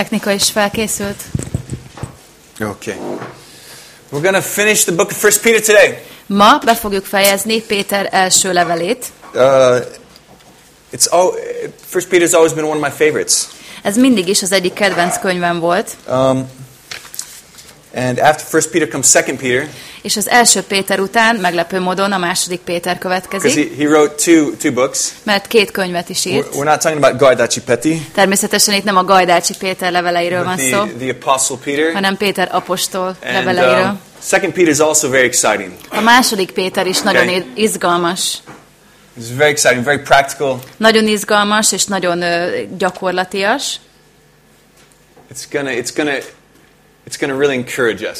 Technika is felkészült. Okay. We're going to finish the book of First Peter today. Ma be fogjuk fejezni Péter első levelét. Uh, it's all, First Peter's always been one of my favorites. Ez mindig is az egyik kedvenc könyvem volt, Um, and after First Peter comes Second Peter, és az első Péter után meglepő módon a második Péter következik, he, he wrote two two books. mert két könyvet is írt. we're not talking about Gajdachi Peti, Természetesen itt nem a Gajdácsi Péter leveleiről van the, szó, the Apostle Peter. hanem Péter apostol And leveleiről. um, Second Peter is also very exciting. A második Péter is nagyon Okay. izgalmas. It's very exciting, very practical. Nagyon izgalmas és nagyon gyakorlatias. It's gonna it's gonna it's gonna really encourage us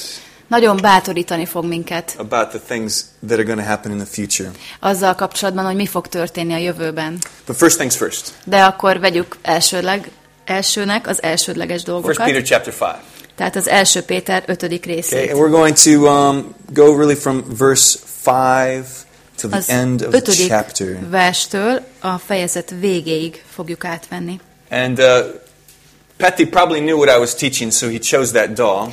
Nagyon bátorítani fog minket about the things that are going to happen in the future. azzal kapcsolatban, hogy mi fog történni a jövőben. But first things first. De akkor vegyük elsőleg, elsőnek az elsődleges First dolgokat. Peter chapter five. Tehát az első Péter ötödik Okay, részét. and we're going to um, go really from verse five to the Az end of the ötödik chapter. verstől a fejezet végéig fogjuk átvenni. And uh, Petty probably knew what I was teaching, so he chose that doll,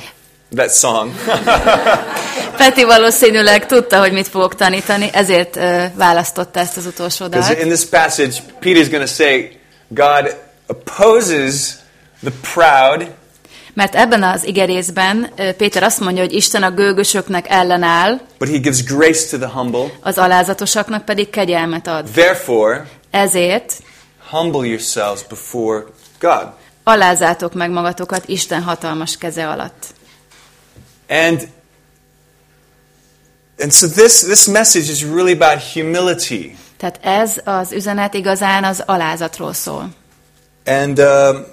that song. Peti valószínűleg tudta, hogy mit fogok tanítani, ezért ö, választotta ezt az utolsó dalt. in this passage, Peter's going to say, God opposes the proud, Mert ebben az igerészben Péter azt mondja, hogy Isten a gőgösöknek ellenáll, but he gives grace to the humble. az alázatosaknak pedig kegyelmet ad. Therefore, Ezért humble yourselves before God. alázátok meg magatokat Isten hatalmas keze alatt. And and so this this message is really about humility. Tehát ez az üzenet igazán az alázatról szól. And um,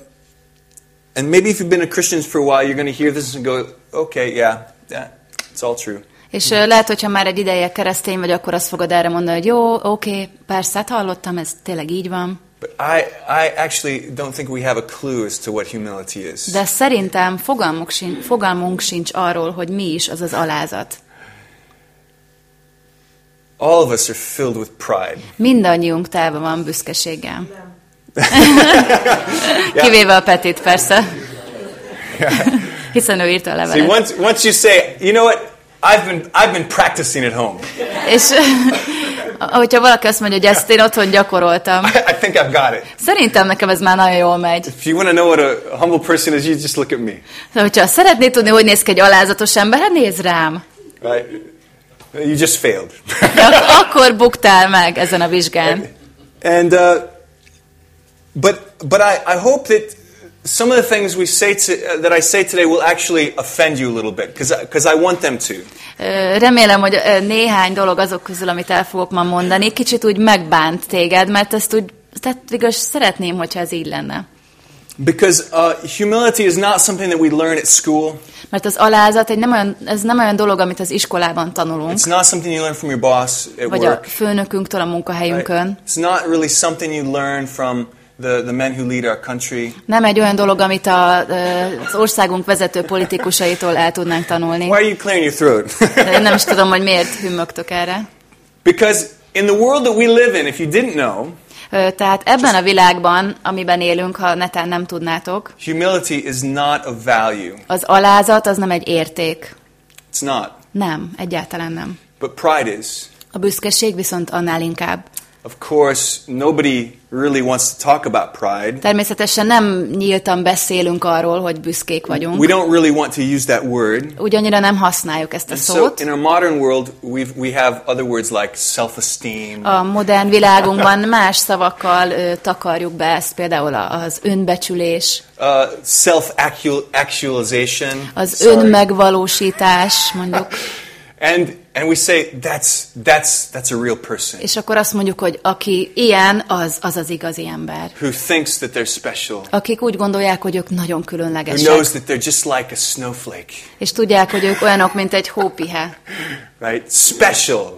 and maybe if you've been a Christian for a while, you're going to hear this and go, okay, yeah, yeah, it's all true. És ö, lehet, hogyha már egy ideje keresztény vagy, akkor azt fogod erre mondani, hogy jó, oké, persze, hát hallottam, ez tényleg így van. But I I actually don't think we have a clue as to what humility is. De szerintem fogalmunk sincs, fogalmunk sincs arról, hogy mi is az az alázat. All of us are filled with pride. Mindannyiunk távol van büszkeséggel. Kivéve a Petit, persze. Hiszen ő írta a See, levelet. once once you say, you know what, I've been I've been practicing at home. És hogyha valaki azt mondja, hogy ezt én otthon gyakoroltam, I, I think I've got it. szerintem nekem ez már nagyon jól megy. If you want to know what a humble person is, you just look at me. De hogyha szeretnéd tudni, hogy néz ki egy alázatos ember, hát nézd rám. Right? You just failed. De ak- akkor buktál meg ezen a vizsgán. and uh, but but I, I hope that some of the things we say to, uh, that I say today will actually offend you a little bit because I want them to. Remélem, hogy néhány dolog azok közül, amit el fogok ma mondani, kicsit úgy megbánt téged, mert ezt úgy, tehát igaz, szeretném, hogyha ez így lenne. Because uh, humility is not something that we learn at school. Mert az alázat egy nem olyan, ez nem olyan dolog, amit az iskolában tanulunk, It's not something you learn from your boss at vagy a work. főnökünktől a right? munkahelyünkön. It's not really something you learn from the, the men who lead our country. Nem egy olyan dolog, amit a, az országunk vezető politikusaitól el tudnánk tanulni. Why are you clearing your throat? Nem is tudom, hogy miért hümmögtök erre. because in the world that we live in, if you didn't know, Tehát ebben a világban, amiben élünk, ha netán nem tudnátok, humility is not a value. az alázat az nem egy érték. It's not. Nem, egyáltalán nem. But pride is. A büszkeség viszont annál inkább. Of course, nobody really wants to talk about pride. Természetesen nem nyíltan beszélünk arról, hogy büszkék vagyunk. We don't really want to use that word. Ugyannyira nem használjuk ezt a And so szót. in our modern world, we've, we have other words like self-esteem, A modern világunkban más szavakkal ö, takarjuk be ezt, például az önbecsülés, uh, self-actualization. az Sorry. önmegvalósítás, mondjuk. And, and we say, that's, that's, that's a real person És akkor azt mondjuk, hogy aki ilyen, az az, az igazi ember. who thinks that they're special, Akik úgy gondolják, hogy ők nagyon who különlegesek. knows that they're just like a snowflake, És tudják, hogy ők olyanok, mint egy hópihe. right? Special,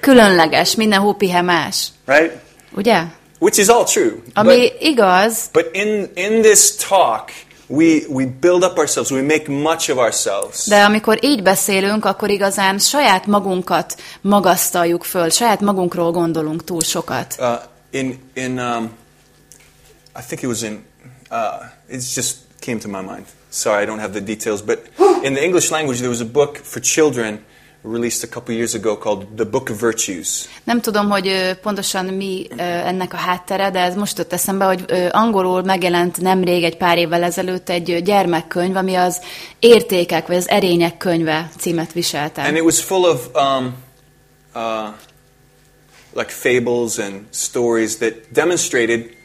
Különleges, minden hópihe más. right? Ugye? Which is all true. Ami But, igaz, but in, in this talk, we, we build up ourselves, we make much of ourselves. de amikor így beszélünk, akkor igazán saját magunkat magasztaljuk föl, saját magunkról gondolunk túl sokat. Uh, in, in um, I think it was in, uh, it's just came to my mind. Sorry, I don't have the details, but in the English language, there was a book for children released a couple years ago called The Book of Virtues. Nem tudom, hogy pontosan mi ennek a háttere, de ez most jött eszembe, hogy angolul megjelent nemrég, egy pár évvel ezelőtt egy gyermekkönyv, ami az értékek, vagy az erények könyve címet viselte. And it was full of um, uh, like fables and stories that demonstrated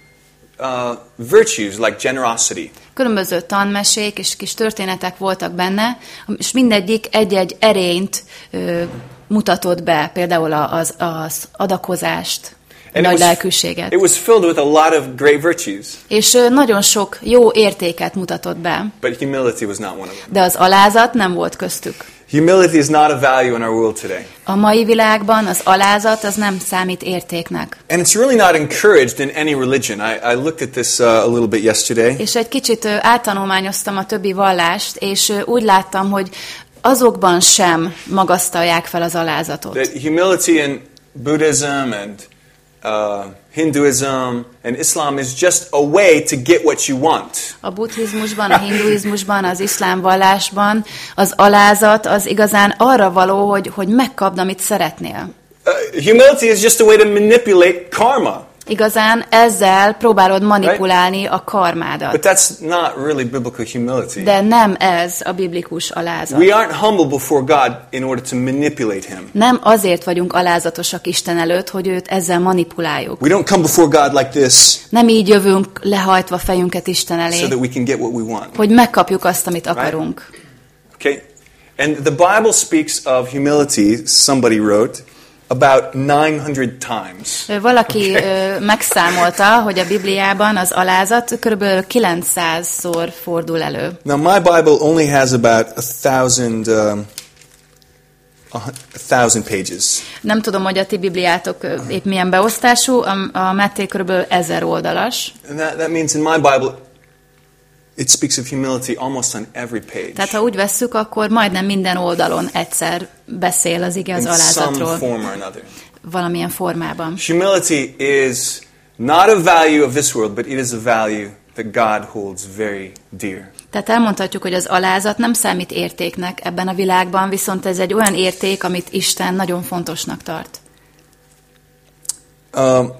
uh, virtues like generosity. Különböző tanmesék és kis történetek voltak benne, és mindegyik egy-egy erényt ö, mutatott be, például az, az adakozást, And nagy it was, lelkűséget. it was filled with a lot of great virtues, És ö, nagyon sok jó értéket mutatott be, but humility was not one of them. de az alázat nem volt köztük. Humility is not a value in our world today. A mai világban az alázat az nem számít értéknek. And it's really not encouraged in any religion. I, I looked at this uh, a little bit yesterday. És egy kicsit áttanulmányoztam a többi vallást, és úgy láttam, hogy azokban sem magasztalják fel az alázatot. That humility in Buddhism and uh, Hinduism and Islam is just a way to get what you want. A buddhizmusban, a hinduizmusban, az iszlám vallásban az alázat az igazán arra való, hogy, hogy megkapd, amit szeretnél. Uh, humility is just a way to manipulate karma. Igazán ezzel próbálod manipulálni a karmádat. But that's not really biblical humility. De nem ez a biblikus alázat. We aren't humble before God in order to manipulate Him. Nem azért vagyunk alázatosak Isten előtt, hogy őt ezzel manipuláljuk. We don't come before God like this Nem így jövünk lehajtva fejünket Isten so elé, that we can get what we want. hogy megkapjuk azt, amit akarunk. Okay? And the Bible speaks of humility, somebody wrote, about 900 times. Valaki ö, megszámolta, hogy a Bibliában az alázat kb. 900-szor fordul elő. Now, my Bible only has about a thousand, um, a thousand pages. Nem tudom, hogy a ti Bibliátok épp milyen beosztású, a, a Máté kb. 1000 oldalas. And that, that means in my Bible, it speaks of humility almost on every page. Tehát ha úgy vesszük, akkor majdnem minden oldalon egyszer beszél az ige az in some alázatról form or another. valamilyen formában. Humility is not a value of this world, but it is a value that God holds very dear. Tehát elmondhatjuk, hogy az alázat nem számít értéknek ebben a világban, viszont ez egy olyan érték, amit Isten nagyon fontosnak tart. Um,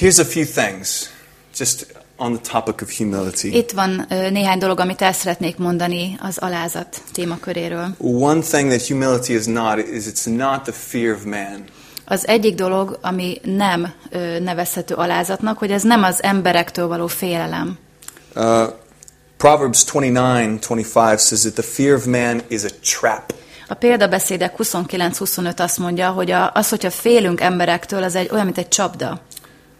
here's a few things, just on the topic of humility. Itt van néhány dolog, amit el szeretnék mondani az alázat témaköréről. One thing that humility is not is it's not the fear of man. Az egyik dolog, ami nem ö, nevezhető alázatnak, hogy ez nem az emberektől való félelem. Uh, Proverbs 29:25 says that the fear of man is a trap. A példabeszédek 29-25 azt mondja, hogy a, az, hogyha félünk emberektől, az egy olyan, mint egy csapda.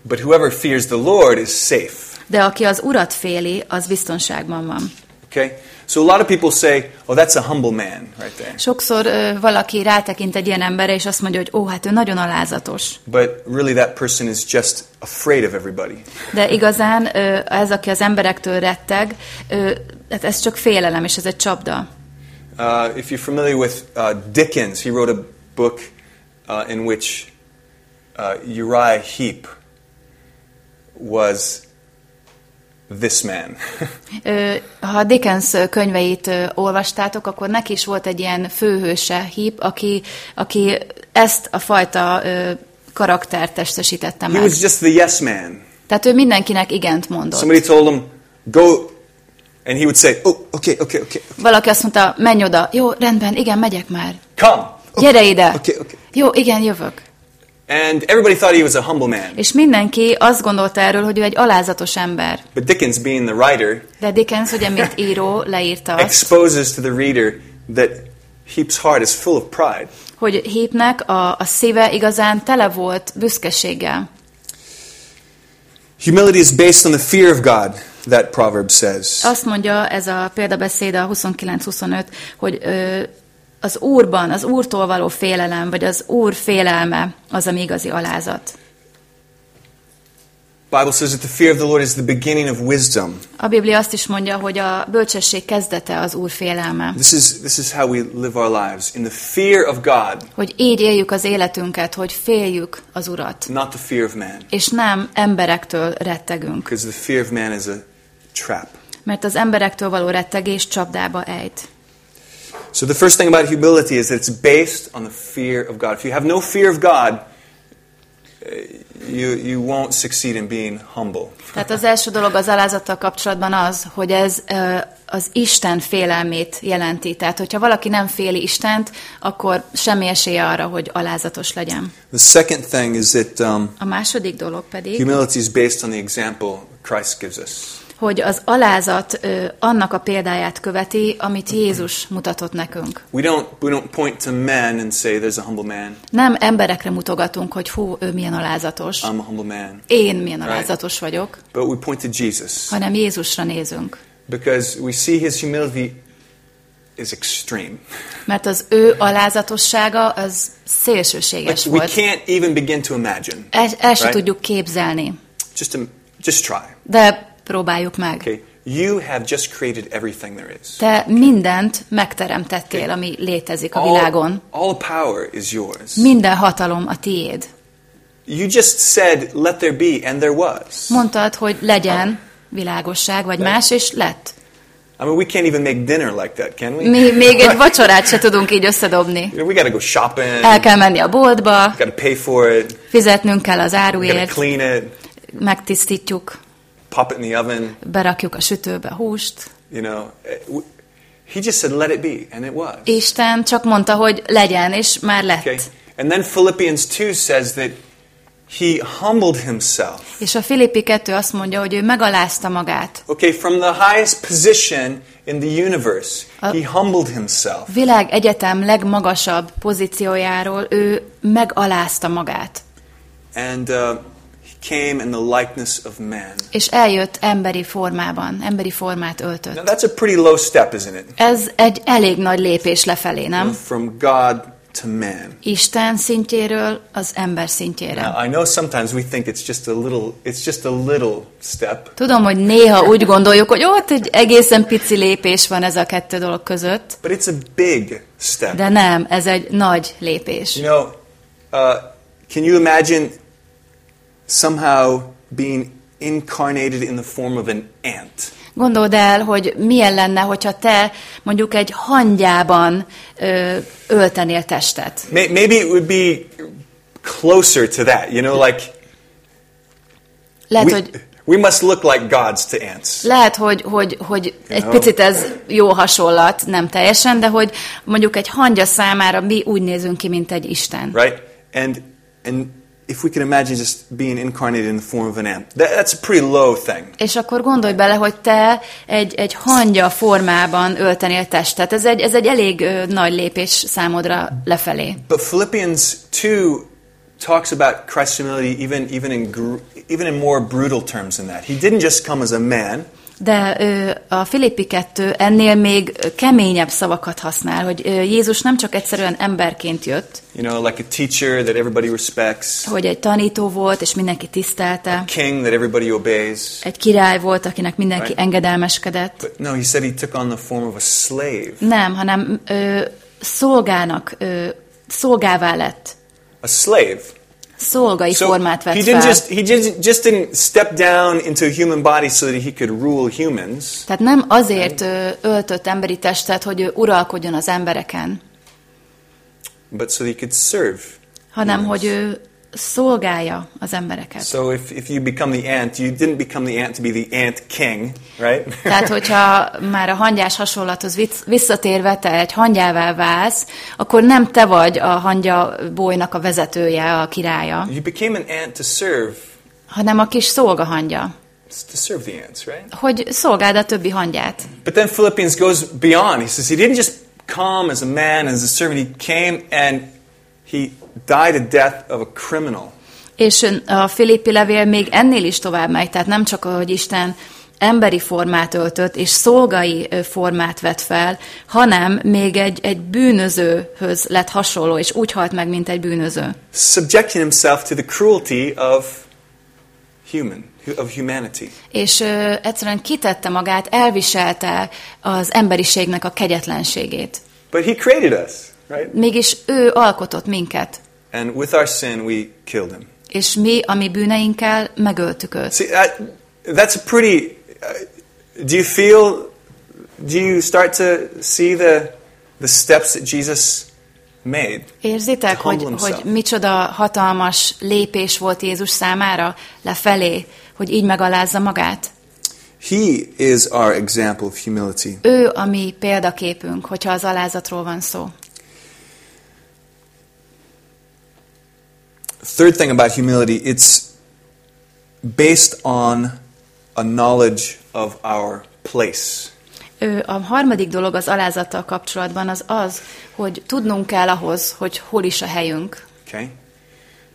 But whoever fears the Lord is safe. De aki az urat féli, az biztonságban van. Okay? So a lot of people say, oh, that's a humble man right there. Sokszor ö, valaki rátekint egy ilyen emberre, és azt mondja, hogy ó, hát ő nagyon alázatos. But really, that person is just afraid of everybody. De igazán ö, ez, aki az emberektől retteg, ö, hát ez csak félelem, és ez egy csapda. Uh, if you're familiar with uh, Dickens, he wrote a book uh, in which uh, Uriah Heep was this man. Ha Dickens könyveit olvastátok, akkor neki is volt egy ilyen főhőse, híp, aki, aki ezt a fajta karaktert testesítette he meg. was just the yes man. Tehát ő mindenkinek igent mondott. Somebody told him, go, and he would say, oh, okay, okay, okay, Valaki azt mondta, menj oda. Jó, rendben, igen, megyek már. come. Gyere ide. Okay, okay. Jó, igen, jövök. And everybody thought he was a humble man. És mindenki azt gondolta erről, hogy ő egy alázatos ember. But Dickens, being the writer, De Dickens, ugye, mint író, leírta azt, exposes to the reader that Heap's heart is full of pride. hogy Hípnek a, a szíve igazán tele volt büszkeséggel. Humility is based on the fear of God, that proverb says. Azt mondja ez a példabeszéd a 29-25, hogy ö, az Úrban, az Úrtól való félelem, vagy az Úr félelme az, ami igazi alázat. Bible says that the fear of the Lord is the beginning of wisdom. A Biblia azt is mondja, hogy a bölcsesség kezdete az Úr félelme. This is this is how we live our lives in the fear of God, Hogy így éljük az életünket, hogy féljük az Urat. not the fear of man. És nem emberektől rettegünk. Because the fear of man is a trap. Mert az emberektől való rettegés csapdába ejt. So the first thing about humility is that it's based on the fear of God. If you have no fear of God, uh, you, you won't succeed in being humble. Tehát az első dolog az alázattal kapcsolatban az, hogy ez ö, az Isten félelmét jelenti. Tehát, hogyha valaki nem féli Istent, akkor semmi esélye arra, hogy alázatos legyen. The second thing is that um, A második dolog pedig, humility is based on the example Christ gives us. Hogy az alázat ö, annak a példáját követi, amit Jézus mutatott nekünk. We don't, we don't point to men and say, there's a humble man. Nem emberekre mutogatunk, hogy hú, ő milyen alázatos, I'm a humble man. én milyen Right. alázatos vagyok, But we point to Jesus hanem Jézusra nézünk. because we see his humility is extreme. Mert az ő alázatossága az szélsőséges Like we volt. can't even begin to imagine. El, el Right? tudjuk képzelni, Just, um, just try. de próbáljuk meg. Okay, you have just created everything there is. Te mindent megteremtettél, ami létezik a világon. All, all power is yours. Minden hatalom a tiéd. You just said, "Let there be," and there was. Mondtad, hogy legyen világosság, vagy más, és lett. I mean, we can't even make dinner like that, can we? Mi még egy vacsorát se tudunk így összedobni. We got to go shopping. El kell menni a boltba, Got to pay for it. fizetnünk kell az áruért, clean it. megtisztítjuk, Pop it in the oven. berakjuk a sütőbe a húst. You know, he just said, "Let it be," and it was. Isten csak mondta, hogy legyen, és már lett. Okay, and then Philippians two says that he humbled himself. És a Filippi 2 azt mondja, hogy ő megalázta magát. Okay, from the highest position in the universe, he humbled himself. Világ egyetem legmagasabb pozíciójáról ő megalázta magát. And uh, came in the likeness of man. És eljött emberi formában, emberi formát Now, öltött. that's a pretty low step, isn't it? Ez egy elég nagy lépés lefelé, nem? From God to man. Isten szintjéről az ember szintjére. Now, I know sometimes we think it's just a little, it's just a little step, Tudom, hogy néha úgy gondoljuk, hogy ott egy egészen pici lépés van ez a kettő dolog között, but it's a big step. de nem, ez egy nagy lépés. You know, uh, can you imagine somehow being incarnated in the form of an ant? Gondold el, hogy milyen lenne, hogyha te mondjuk egy hangyában ö, öltenél testet. May- Maybe it would be closer to that, you know, like Lehet, we, hogy, we must look like gods to ants. lehet, hogy, hogy, hogy egy know? picit ez jó hasonlat, nem teljesen, de hogy mondjuk egy hangya számára mi úgy nézünk ki, mint egy Isten. right? And and if we can imagine just being incarnated in the form of an ant, that, that's a pretty low thing. És akkor gondolj bele, hogy te egy, egy hangya formában öltenél testet. Ez egy, ez egy elég ö, nagy lépés számodra lefelé. But Philippians two talks about Christ's humility even even in even in more brutal terms than that. He didn't just come as a man. De a Filippi 2 ennél még keményebb szavakat használ, hogy Jézus nem csak egyszerűen emberként jött, You know, like a teacher that everybody respects, hogy egy tanító volt, és mindenki tisztelte, king that everybody obeys. egy király volt, akinek mindenki Right. engedelmeskedett. But no, he said he took on the form of a slave. Nem, hanem ö, szolgának, ö, szolgává lett. A slave. Szolgai So formát he vett didn't fel. just he just, just didn't step down into a human body so that he could rule humans. Tehát nem azért ö, öltött emberi testet, hogy ő uralkodjon az embereken, but so he could serve. hanem humans. hogy ő szolgálja az embereket. So if, if you become the ant, you didn't become the ant to be the ant king, right? Tehát, hogyha már a hangyás hasonlathoz visszatérve te egy hangyává válsz, akkor nem te vagy a hangya bolynak a vezetője, a királya, you became an ant to serve, hanem a kis szolgahangya, to serve the ants, right? hogy szolgáld a többi hangyát. But then Philippians goes beyond. He says he didn't just come as a man, as a servant. He came and he died a death of a criminal. És a Filippi levél még ennél is tovább megy, tehát nem csak, hogy Isten emberi formát öltött, és szolgai formát vett fel, hanem még egy, egy bűnözőhöz lett hasonló, és úgy halt meg, mint egy bűnöző. Subjecting himself to the cruelty of human, hu- of humanity. És ö, egyszerűen kitette magát, elviselte az emberiségnek a kegyetlenségét. But he created us, right? Mégis ő alkotott minket, And with our sin, we killed him. és mi, a mi bűneinkkel megöltük őt. See, that, that's a pretty. Uh, do you feel? Do you start to see the the steps that Jesus made? Érzitek, hogy, himself. hogy micsoda hatalmas lépés volt Jézus számára lefelé, hogy így megalázza magát? He is our example of humility. Ő a mi példaképünk, hogyha az alázatról van szó. Third thing about humility, it's based on a knowledge of our place. A harmadik dolog az alázattal kapcsolatban az az, hogy tudnunk kell ahhoz, hogy hol is a helyünk. Okay?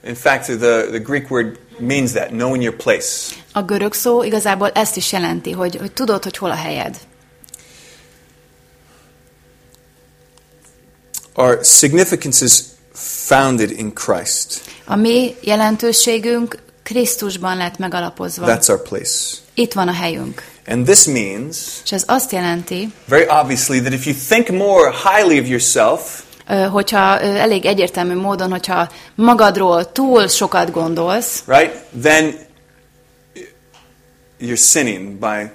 In fact, the, the Greek word means that, knowing your place. A görög szó igazából ezt is jelenti, hogy, hogy tudod, hogy hol a helyed. Our significance is founded in Christ. A mi jelentőségünk Krisztusban lett megalapozva. That's our place. Itt van a helyünk. And this means, És ez azt jelenti, very obviously, that if you think more highly of yourself, hogyha elég egyértelmű módon, hogyha magadról túl sokat gondolsz, right, then you're sinning by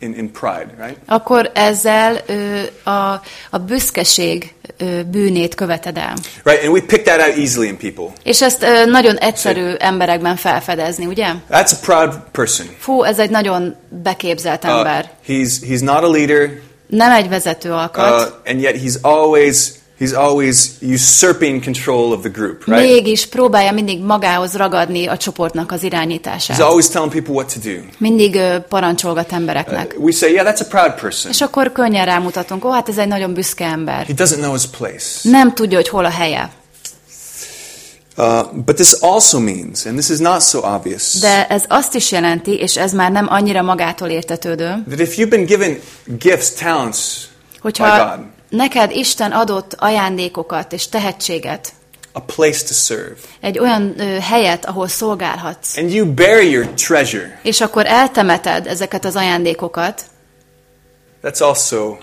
in, in pride, right? akkor ezzel ö, a, a büszkeség ö, bűnét követed el. Right, and we pick that out easily in people. És ezt ö, nagyon egyszerű emberekben felfedezni, ugye? That's a proud person. Fú, ez egy nagyon beképzelt Uh, ember. he's he's not a leader, Nem egy vezető alkat, uh, and yet he's always he's always usurping control of the group, right? mégis próbálja mindig magához ragadni a csoportnak az He's irányítását. always telling people what to do. Mindig ö, parancsolgat embereknek. We say, yeah, that's a proud person. És akkor könnyen rámutatunk, ó, hát ez egy nagyon büszke ember. He doesn't know his place. Nem tudja, hogy hol a helye. Uh, but this also means, and this is not so obvious, De ez azt is jelenti, és ez már nem annyira magától értetődő, that if you've been given gifts, talents by hogyha God, neked Isten adott ajándékokat és tehetséget, a place to serve, egy olyan ö, helyet, ahol szolgálhatsz, and you bury your treasure, és akkor eltemeted ezeket az ajándékokat, that's also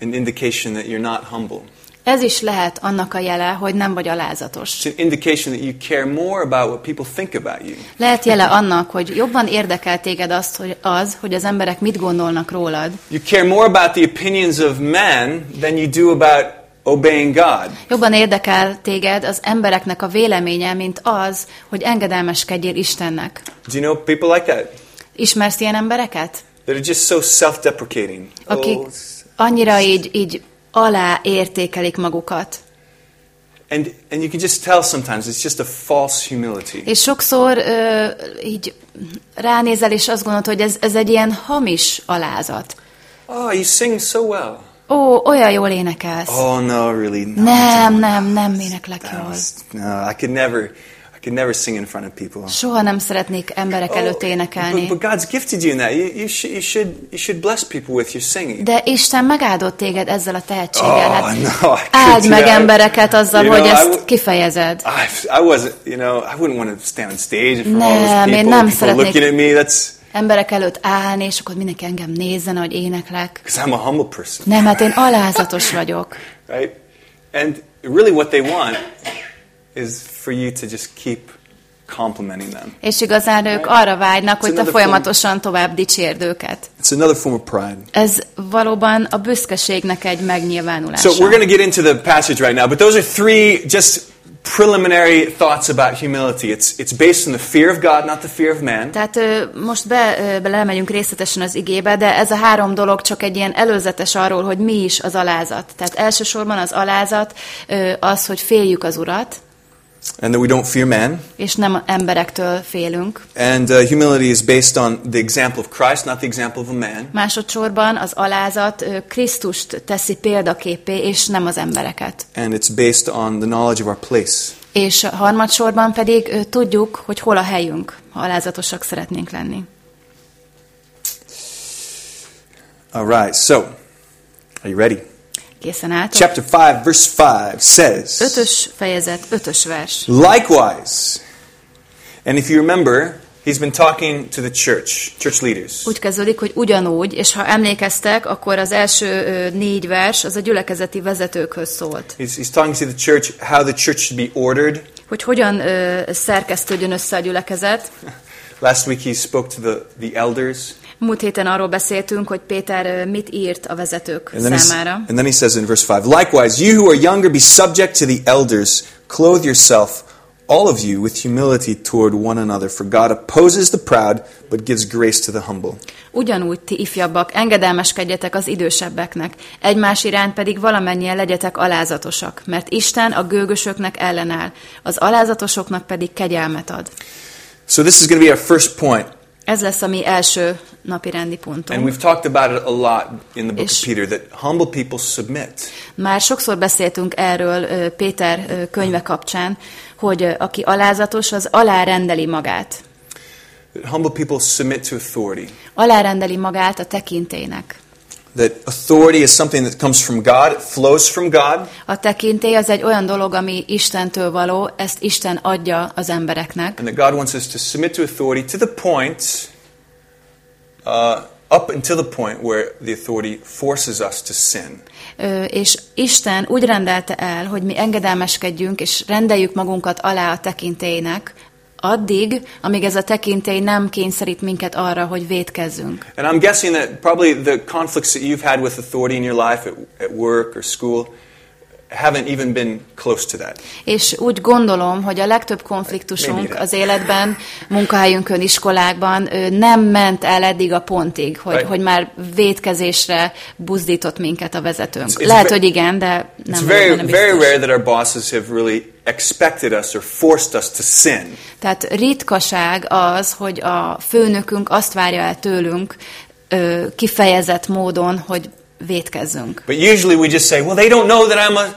an indication that you're not humble. Ez is lehet annak a jele, hogy nem vagy alázatos. It's an indication that you care more about what people think about you Lehet jele annak, hogy jobban érdekel téged azt, hogy az, hogy az emberek mit gondolnak rólad. You care more about the opinions of men than you do about obeying God. Jobban érdekel téged az embereknek a véleménye, mint az, hogy engedelmeskedjél Istennek. Do you know people like that? Ismersz ilyen embereket? That are just so self-deprecating. Akik Oh, annyira így, így alá értékelik magukat. and, and you can just tell sometimes it's just a false humility. És sokszor ö, így ránézel, és azt gondolod, hogy ez, ez egy ilyen hamis alázat. Oh, you sing so well. Ó, olyan jól énekelsz. Oh no, really? No, Nem, nem, nem éneklek jól. no, I could never, I could never sing in front of people. Soha nem szeretnék emberek előtt Oh, énekelni. but, but God's gifted you in that. You, you, should, you, should, you should bless people with your singing. De Isten megáldott téged ezzel a tehetséggel. Oh, Hát no, áld meg embereket azzal, You hogy know, ezt kifejezed. I, I wasn't, you know, I wouldn't want to stand on stage front of all those Nem, én people, nem people szeretnék- looking at me. That's Emberek előtt állni, és akkor mindenki engem nézzen, hogy éneklek. I'm a humble person, Nem, hát én alázatos vagyok. right? And really, what they want is for you to just keep complimenting them. És igazán ők arra vágynak, hogy te folyamatosan tovább dicsérd őket. It's another form of pride. Ez valóban a büszkeségnek egy megnyilvánulása. So we're going to get into the passage right now, but those are three just preliminary thoughts about humility. It's it's based on the fear of God, not the fear of man. Tehát most be, belemegyünk részletesen az igébe, de ez a három dolog csak egy ilyen előzetes arról, hogy mi is az alázat. Tehát elsősorban az alázat az, hogy féljük az Urat, And that we don't fear man. és nem emberektől félünk. And uh, humility is based on the example of Christ, not the example of a man. Másodszorban az alázat Krisztust teszi példaképé, és nem az embereket. And it's based on the knowledge of our place. És harmadsorban pedig tudjuk, hogy hol a helyünk, ha alázatosak szeretnénk lenni. All right, so are you ready? Készen álltok? Chapter 5, verse 5 says, Ötös fejezet, ötös vers. Likewise, and if you remember, He's been talking to the church, church leaders. Úgy kezdődik, hogy ugyanúgy, és ha emlékeztek, akkor az első négy vers az a gyülekezeti vezetőkhöz szólt. He's, he's talking to the church how the church should be ordered. Hogy hogyan ö, szerkesztődjön össze a gyülekezet. Last week he spoke to the, the elders. Múlt héten arról beszéltünk, hogy Péter mit írt a vezetők And then, he, számára. and then he says in verse 5 Likewise, you who are younger, be subject to the elders, clothe yourself, all of you, with humility toward one another. For God opposes the proud, but gives grace to the humble. Ugyanúgy ti ifjabbak, engedelmeskedjetek az idősebbeknek, egymás iránt pedig valamennyien legyetek alázatosak, mert Isten a gőgösöknek ellenáll, az alázatosoknak pedig kegyelmet ad. So this is going to be our first point. Ez lesz a mi első napi rendi And pontunk. we've talked about it a lot in the book of Peter that humble people submit. Már sokszor beszéltünk erről Péter könyve kapcsán, hogy aki alázatos, az alárendeli magát. That humble people submit to authority. Alárendeli magát a tekintélynek. That authority is something that comes from God, it flows from God, A tekintély az egy olyan dolog, ami Istentől való, ezt Isten adja az embereknek. and that God wants us to submit to authority to the point, uh, up until the point where the authority forces us to sin. Ö, és Isten úgy rendelte el, hogy mi engedelmeskedjünk, és rendeljük magunkat alá a tekintélynek, addig, amíg ez a tekintély nem kényszerít minket arra, hogy védkezzünk. And I'm guessing that probably the conflicts that you've had with authority in your life at, at work or school haven't even been close to that. És úgy gondolom, hogy a legtöbb konfliktusunk az életben, munkahelyünkön, iskolákban nem ment el eddig a pontig, hogy, Right. hogy már védkezésre buzdított minket a vezetőnk. It's- it's Lehet, hogy igen, de It's nem vagyok very, very rare that our bosses have really expected us or forced us to sin. Tehát ritkaság az, hogy a főnökünk azt várja el tőlünk ö, kifejezett módon, hogy védkezzünk. But usually we just say, well, they don't know that I'm a,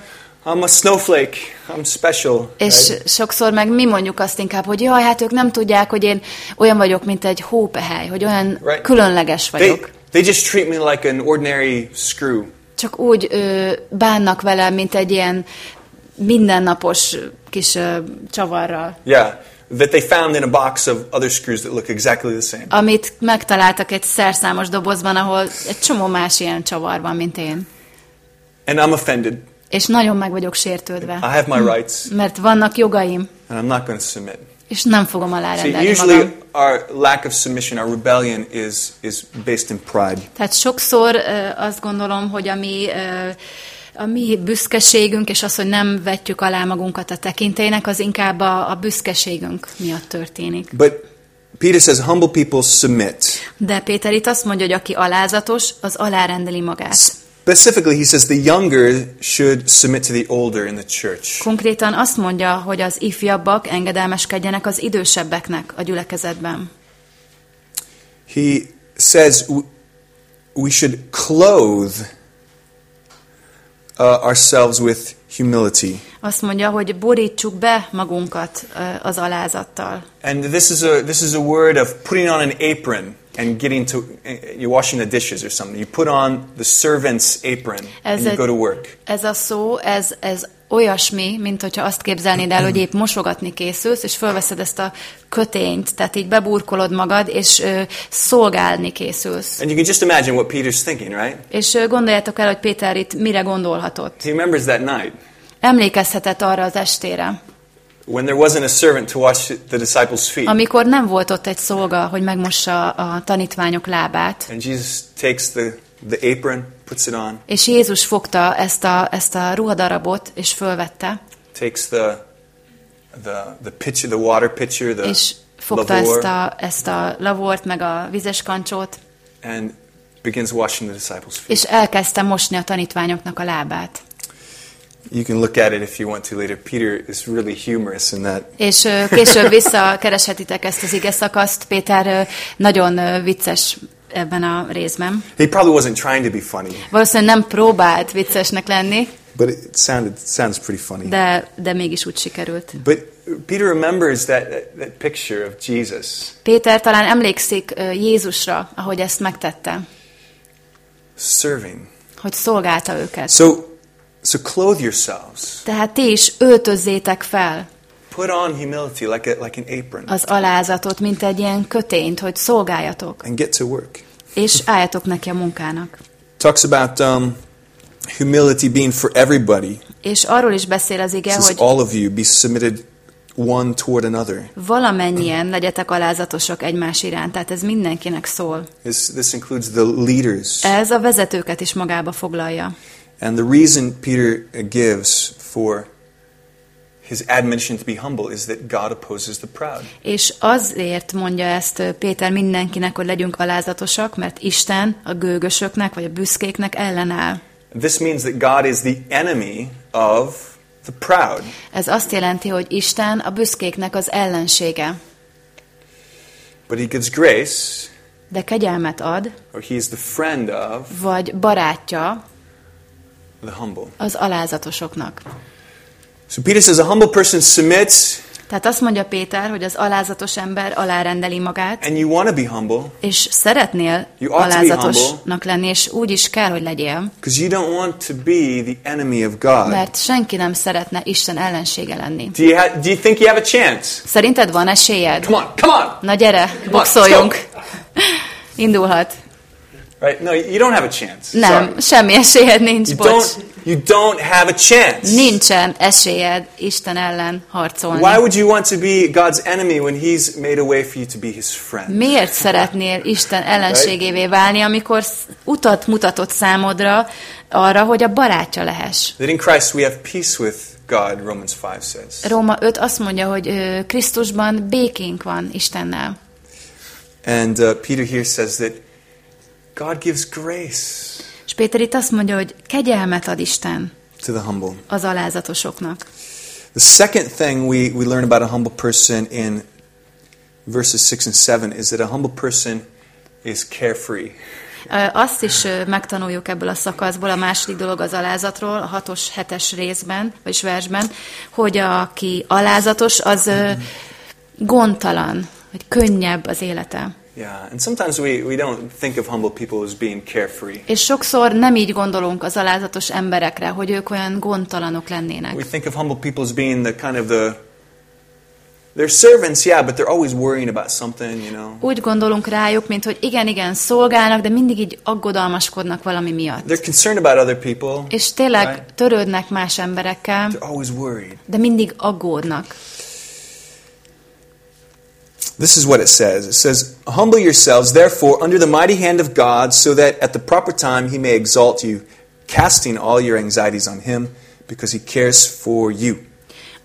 I'm a snowflake. I'm special. És right? sokszor meg mi mondjuk azt inkább, hogy jaj, hát ők nem tudják, hogy én olyan vagyok, mint egy hópehely, hogy olyan Right. különleges They, vagyok. they just treat me like an ordinary screw. Csak úgy ö, bánnak velem, mint egy ilyen mindennapos kis ö, csavarral, Yeah, that they found in a box of other screws that look exactly the same. amit megtaláltak egy szerszámos dobozban, ahol egy csomó más ilyen csavar van, mint én. And I'm offended. És nagyon meg vagyok I sértődve, have my rights, mert vannak jogaim, and I'm not going to submit. és nem fogom See, alárendelni usually magam. our lack of submission, our rebellion is, is based in pride. Tehát sokszor ö, azt gondolom, hogy a mi, ö, a mi büszkeségünk, és az, hogy nem vetjük alá magunkat a tekintélynek, az inkább a, a büszkeségünk miatt történik. But Peter says, humble people submit. De Péter itt azt mondja, hogy aki alázatos, az alárendeli magát. Specifically, he says the younger should submit to the older in the church. Konkrétan azt mondja, hogy az ifjabbak engedelmeskedjenek az idősebbeknek a gyülekezetben. He says we should clothe uh, ourselves with humility. Azt mondja, hogy borítsuk be magunkat ö, az alázattal. And this is a this is a word of putting on an apron and getting to you're washing the dishes or something. You put on the servant's apron and Ez you egy- go to work. Ez a szó, ez, ez olyasmi, mint hogyha azt képzelnéd el, hogy épp mosogatni készülsz, és fölveszed ezt a kötényt, tehát így beburkolod magad, és ö, szolgálni készülsz. And you can just imagine what Peter's thinking, right? És ö, gondoljátok el, hogy Péter itt mire gondolhatott. He remembers that night Emlékezhetett arra az estére, when there wasn't a servant to wash the disciples' feet. amikor nem volt ott egy szolga, hogy megmossa a tanítványok lábát, And Jesus takes the, the apron, puts it on, és Jézus fogta ezt a, ezt a ruhadarabot, és fölvette, takes the the the pitcher, the water pitcher, the és fogta ezt lavor, a, ezt a lavort, meg a vizes kancsót, and begins washing the disciples' feet. és elkezdte mosni a tanítványoknak a lábát. You can look at it if you want to later. Peter is really humorous in that. És később visszakereshetitek ezt az ige szakaszt. Péter nagyon vicces ebben a részben. He probably wasn't trying to be funny, Valószínűleg nem próbált viccesnek lenni, but it sounded sounds pretty funny. de, de mégis úgy sikerült. But Peter remembers that, that, that picture of Jesus Péter talán emlékszik Jézusra, ahogy ezt megtette, serving. hogy szolgálta őket. So, so clothe yourselves. Tehát ti is öltözzétek fel. Put on humility like, a, like an apron az alázatot, mint egy ilyen kötényt, hogy szolgáljatok, and get to work. és álljatok neki a munkának. Talks about um, humility being for everybody. És arról is beszél az ige, says, hogy all of you be submitted one toward another. valamennyien legyetek alázatosak egymás iránt, tehát ez mindenkinek szól. This, this includes the leaders. Ez a vezetőket is magába foglalja. And the reason Peter gives for his admonition to be humble is that God opposes the proud. És azért mondja ezt Péter mindenkinek, hogy legyünk alázatosak, mert Isten a gőgösöknek vagy a büszkéknek ellenáll. This means that God is the enemy of the proud. Ez azt jelenti, hogy Isten a büszkéknek az ellensége, But he gives grace, de kegyelmet ad, or he is the friend of vagy barátja the humble. az alázatosoknak. So Peter says a humble person submits, Tehát azt mondja Péter, hogy az alázatos ember alárendeli magát, and you want to be humble és szeretnél You alázatosnak lenni, és úgy is kell, hogy legyél, you don't want to be the enemy of God. mert senki nem szeretne Isten ellensége lenni. Do you, ha- do you think you have a chance? Szerinted van esélyed? Come on, come on! Na gyere, on, boxoljunk! Indulhat. Right? No, you don't have a chance. Nem, Sorry. semmi esélyed nincs, You bocs. don't, you don't have a chance. Nincsen esélyed Isten ellen harcolni. Why would you want to be God's enemy when He's made a way for you to be His friend? Miért szeretnél Isten ellenségévé válni, amikor utat mutatott számodra arra, hogy a barátja lehess? That in Christ we have peace with God, Romans 5 says. Róma 5 azt mondja, hogy ö, Krisztusban békénk van Istennel. And uh, Peter here says that God gives grace És Péter itt azt mondja, hogy kegyelmet ad Isten to the humble. az alázatosoknak. The second thing we, we learn about a humble person in verses 6 and 7 is that a humble person is carefree. Azt is megtanuljuk ebből a szakaszból, a második dolog az alázatról, a hatos, hetes részben, vagyis versben, hogy aki alázatos, az ö, gondtalan, vagy könnyebb az élete. Yeah, and sometimes we, we don't think of humble people as being carefree. És sokszor nem így gondolunk az alázatos emberekre, hogy ők olyan gondtalanok lennének. We think of humble people as being the kind of the they're servants, yeah, but they're always worrying about something, you know. Úgy gondolunk rájuk, mint hogy igen, igen, szolgálnak, de mindig így aggodalmaskodnak valami miatt. They're concerned about other people. És tényleg Right. törődnek más emberekkel, They're always worried. de mindig aggódnak. This is what it says. It says, "Humble yourselves therefore under the mighty hand of God, so that at the proper time he may exalt you, casting all your anxieties on him, because he cares for you."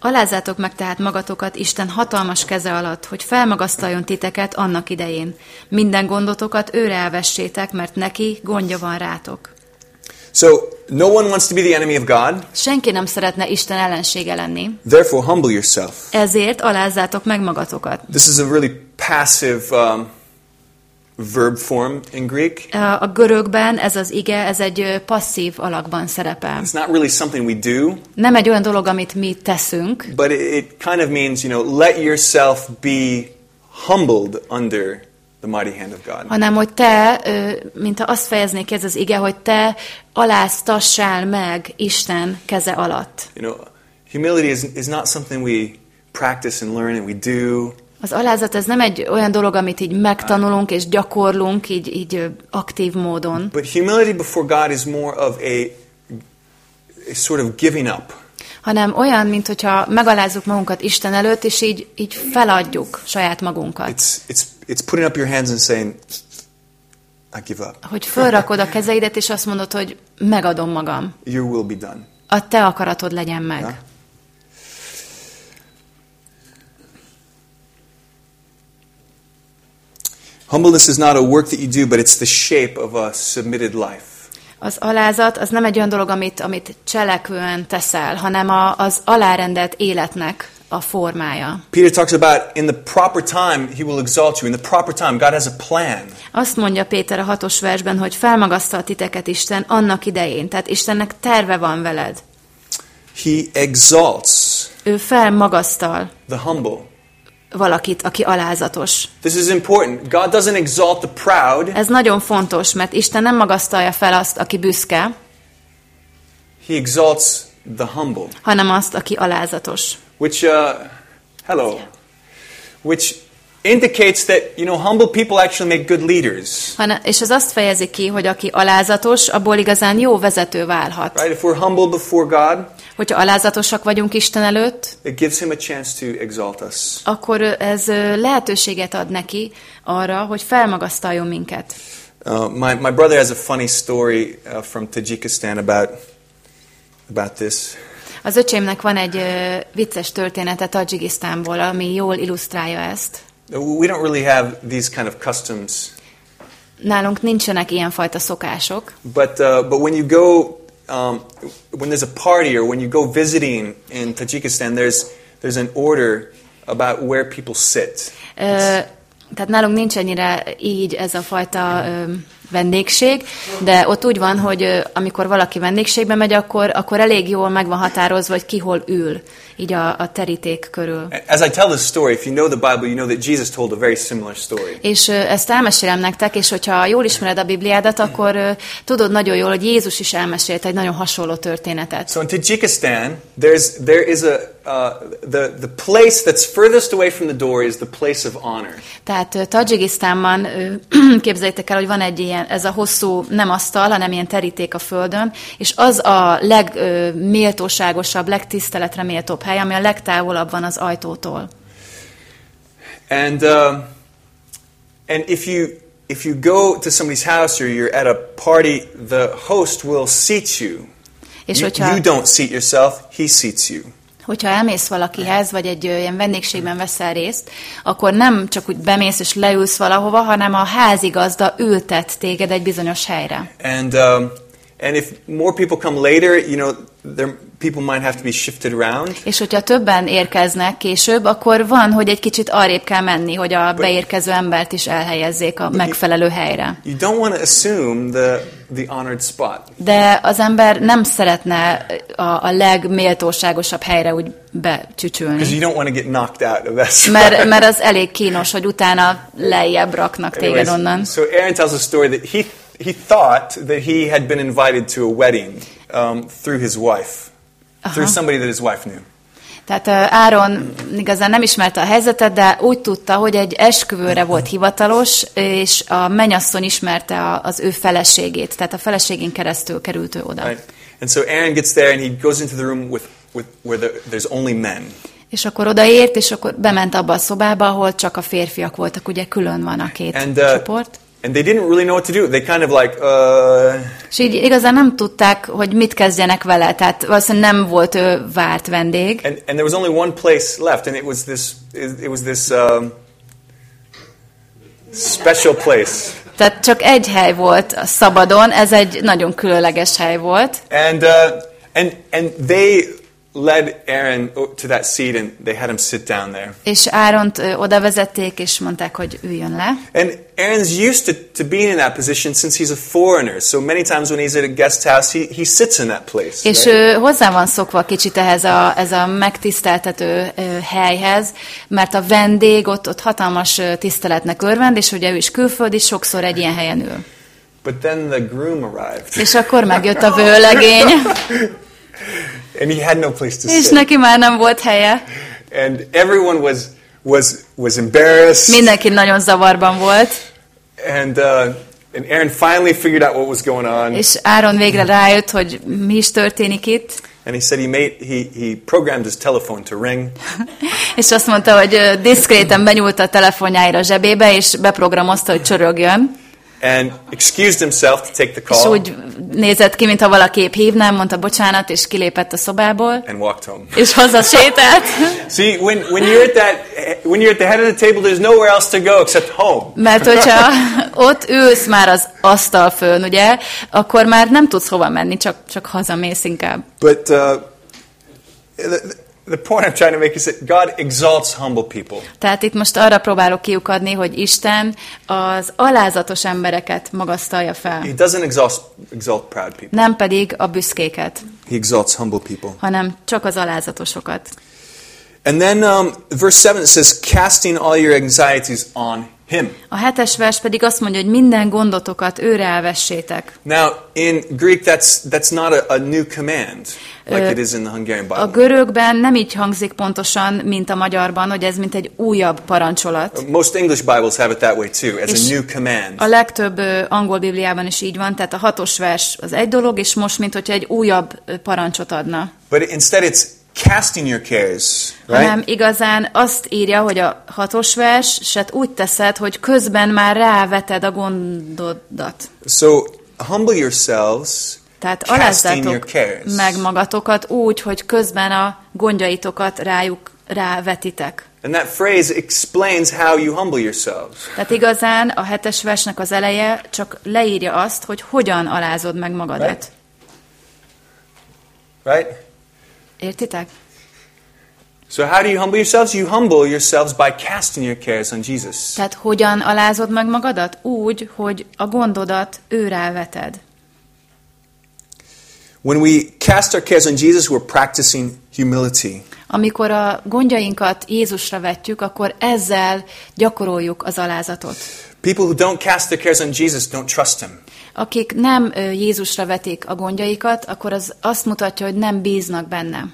Alázátok meg tehát magatokat Isten hatalmas keze alatt, hogy felmagasztaljon titeket annak idején. Minden gondotokat őre elvessétek, mert neki gondja van rátok. So, no one wants to be the enemy of God. Senki nem szeretne Isten ellensége lenni, Therefore, humble yourself. ezért alázzátok meg magatokat. This is a really passive um, verb form in Greek. A görögben ez az ige, ez egy passzív alakban szerepel. It's not really something we do, Nem egy olyan dolog, amit mi teszünk, but it, it kind of means, you know, let yourself be humbled under the mighty hand of God. hanem hogy te, mint azt fejeznék ki ez az ige, hogy te aláztassál meg Isten keze alatt. You know, humility is, is not something we practice and learn and we do. Az alázat ez nem egy olyan dolog, amit így megtanulunk és gyakorlunk így, így aktív módon, But humility before God is more of a, a sort of giving up. hanem olyan, mint hogyha megalázzuk magunkat Isten előtt, és így, így feladjuk saját magunkat. It's, it's, it's putting up your hands and saying, I give up. Hogy fölrakod a kezeidet, és azt mondod, hogy megadom magam. Your will be done. A te akaratod legyen meg. Yeah? Humbleness is not a work that you do, but it's the shape of a submitted life. Az alázat az nem egy olyan dolog, amit, amit cselekvően teszel, hanem a, az alárendelt életnek a formája. Peter talks about in the proper time he will exalt you. In the proper time, God has a plan. Azt mondja Péter a hatos versben, hogy felmagasztal titeket Isten annak idején. Tehát Istennek terve van veled. He exalts Ő felmagasztal the humble. valakit, aki alázatos. This is important. God doesn't exalt the proud, Ez nagyon fontos, mert Isten nem magasztalja fel azt, aki büszke, he exalts the humble. hanem azt, aki alázatos. Which, uh, Hello. Which indicates that, you know, humble people actually make good leaders. Han, és ez azt fejezi ki, hogy aki alázatos, abból igazán jó vezető válhat. Right? If we're humble before God, Hogyha alázatosak vagyunk Isten előtt, it gives him a chance to exalt us. akkor ez lehetőséget ad neki arra, hogy felmagasztaljon minket. Uh, my, my brother has a funny story uh, from Tajikistan about, about this. Az öcsémnek van egy ö, vicces története Tajikisztánból, ami jól illusztrálja ezt. We don't really have these kind of customs, Nálunk nincsenek ilyenfajta szokások, but, uh, but when you go, um, when there's a party or when you go visiting in Tajikistan, there's, there's an order about where people sit. Ö, tehát nálunk nincs ennyire így ez a fajta ö, vendégség, de ott úgy van, hogy amikor valaki vendégségbe megy, akkor, akkor elég jól meg van határozva, hogy ki hol ül, így a, a teríték körül. As I tell this story, if you know the Bible, you know that Jesus told a very similar story. És ezt elmesélem nektek, és hogyha jól ismered a Bibliádat, akkor tudod nagyon jól, hogy Jézus is elmesélt egy nagyon hasonló történetet. So in Tajikistan, there's, there is a, uh, the, the place that's furthest away from the door is the place of honor. Tehát Tajikisztánban képzeljétek el, hogy van egy ilyen, ez a hosszú, nem asztal, hanem ilyen teríték a földön, és az a legméltóságosabb, legtiszteletre méltóbb hely, ami a legtávolabb van az ajtótól. And, um, and if, you, if you go to somebody's house or you're at a party, the host will seat you. És You, hogyha, you don't seat yourself, he seats you. hogyha elmész valakihez, vagy egy ilyen vendégségben veszel részt, akkor nem csak úgy bemész és leülsz valahova, hanem a házigazda ültet téged egy bizonyos helyre. And, um, and if more people come later, you know, there, people might have to be shifted around. És hogyha többen érkeznek később, akkor van, hogy egy kicsit arrébb kell menni, hogy a beérkező embert is elhelyezzék a megfelelő helyre. You don't want to assume the, the honored spot. De az ember nem szeretne a, a legméltóságosabb helyre úgy becsücsülni. Because you don't want to get knocked out of that spot. Mert, mert az elég kínos, hogy utána lejjebb raknak téged Anyways, onnan. So Aaron tells a story that he, he thought that he had been invited to a wedding um, through his wife, through somebody that his wife knew. Tehát Áron igazán nem ismerte a helyzetet, de úgy tudta, hogy egy esküvőre volt hivatalos, és a menyasszony ismerte az ő feleségét. Tehát a feleségén keresztül került ő oda. Right? And so Aaron gets there and he goes into the room with, with where the, there's only men. És akkor odaért, és akkor bement abba a szobába, ahol csak a férfiak voltak, ugye külön van a két And, uh, csoport. And they didn't really know what to do. They kind of like, uh, És így igazán nem tudták, hogy mit kezdjenek vele, tehát valószínűleg nem volt ő várt vendég. and, and there was only one place left, and it was this, it, was this um, special place. Tehát csak egy hely volt a szabadon, ez egy nagyon különleges hely volt. And, uh, and, and they led Aaron to that seat and they had him sit down there. És Áront oda vezették, és mondták, hogy üljön le. And Aaron's used to, to being in that position since he's a foreigner. So many times when he's at a guest house, he, he sits in that place. És right? ő hozzá van szokva kicsit ehhez a, ez a megtiszteltető helyhez, mert a vendég ott, ott hatalmas tiszteletnek örvend, és ugye ő is külföldi, sokszor egy ilyen helyen ül. But then the groom arrived. És akkor megjött a vőlegény, and he had no place to és sit. neki már nem volt helye. And everyone was, was, was embarrassed. Mindenki nagyon zavarban volt, And, uh, and Aaron finally figured out what was going on. és Áron végre rájött, hogy mi is történik itt, And he said he, made, he, he programmed his telephone to ring. és azt mondta, hogy diszkréten benyúlt a telefonjára zsebébe, és beprogramozta, hogy csörögjön, And excused himself to take the és call úgy nézett ki, mintha valaki épp hívnám, mondta bocsánat, és kilépett a szobából, and walked home. és hazasétált. See, when, when, you're at that, when you're at the head of the table, there's nowhere else to go except home. Mert hogyha ott ülsz már az asztal föln, ugye, akkor már nem tudsz hova menni, csak, csak hazamész inkább. But uh, the, point I'm trying to make is that God exalts humble people. Tehát itt most arra próbálok kiukadni, hogy Isten az alázatos embereket magasztalja fel, He doesn't exalt, exalt proud people. nem pedig a büszkéket, He exalts humble people. hanem csak az alázatosokat. And then um, verse 7 it says, casting all your anxieties on Him. A hetes vers pedig azt mondja, hogy minden gondotokat őre elvessétek. Now, in Greek, that's, that's not a, a new command like it is in the Hungarian A Bible. görögben nem így hangzik pontosan, mint a magyarban, hogy ez mint egy újabb parancsolat. Most English Bibles have it that way too, as És a new command. A legtöbb angol bibliában is így van, tehát a hatos vers az egy dolog, és most, mint hogyha egy újabb parancsot adna. But instead, it's casting your cares, Hanem right? igazán azt írja, hogy a hatos verset úgy teszed, hogy közben már ráveted a gondodat. So humble yourselves, Tehát alázzátok meg magatokat úgy, hogy közben a gondjaitokat rájuk rávetitek. And that phrase explains how you humble yourselves. Tehát igazán a hetes versnek az eleje csak leírja azt, hogy hogyan alázod meg magadat. Right. Right? Értitek? So how do you humble yourselves? You humble yourselves by casting your cares on Jesus. Tehát hogyan alázod meg magadat? Úgy, hogy a gondodat ő ráveted. When we cast our cares on Jesus, we're practicing humility. Amikor a gondjainkat Jézusra vetjük, akkor ezzel gyakoroljuk az alázatot. People who don't cast their cares on Jesus don't trust him. Akik nem Jézusra vetik a gondjaikat, akkor az azt mutatja, hogy nem bíznak benne.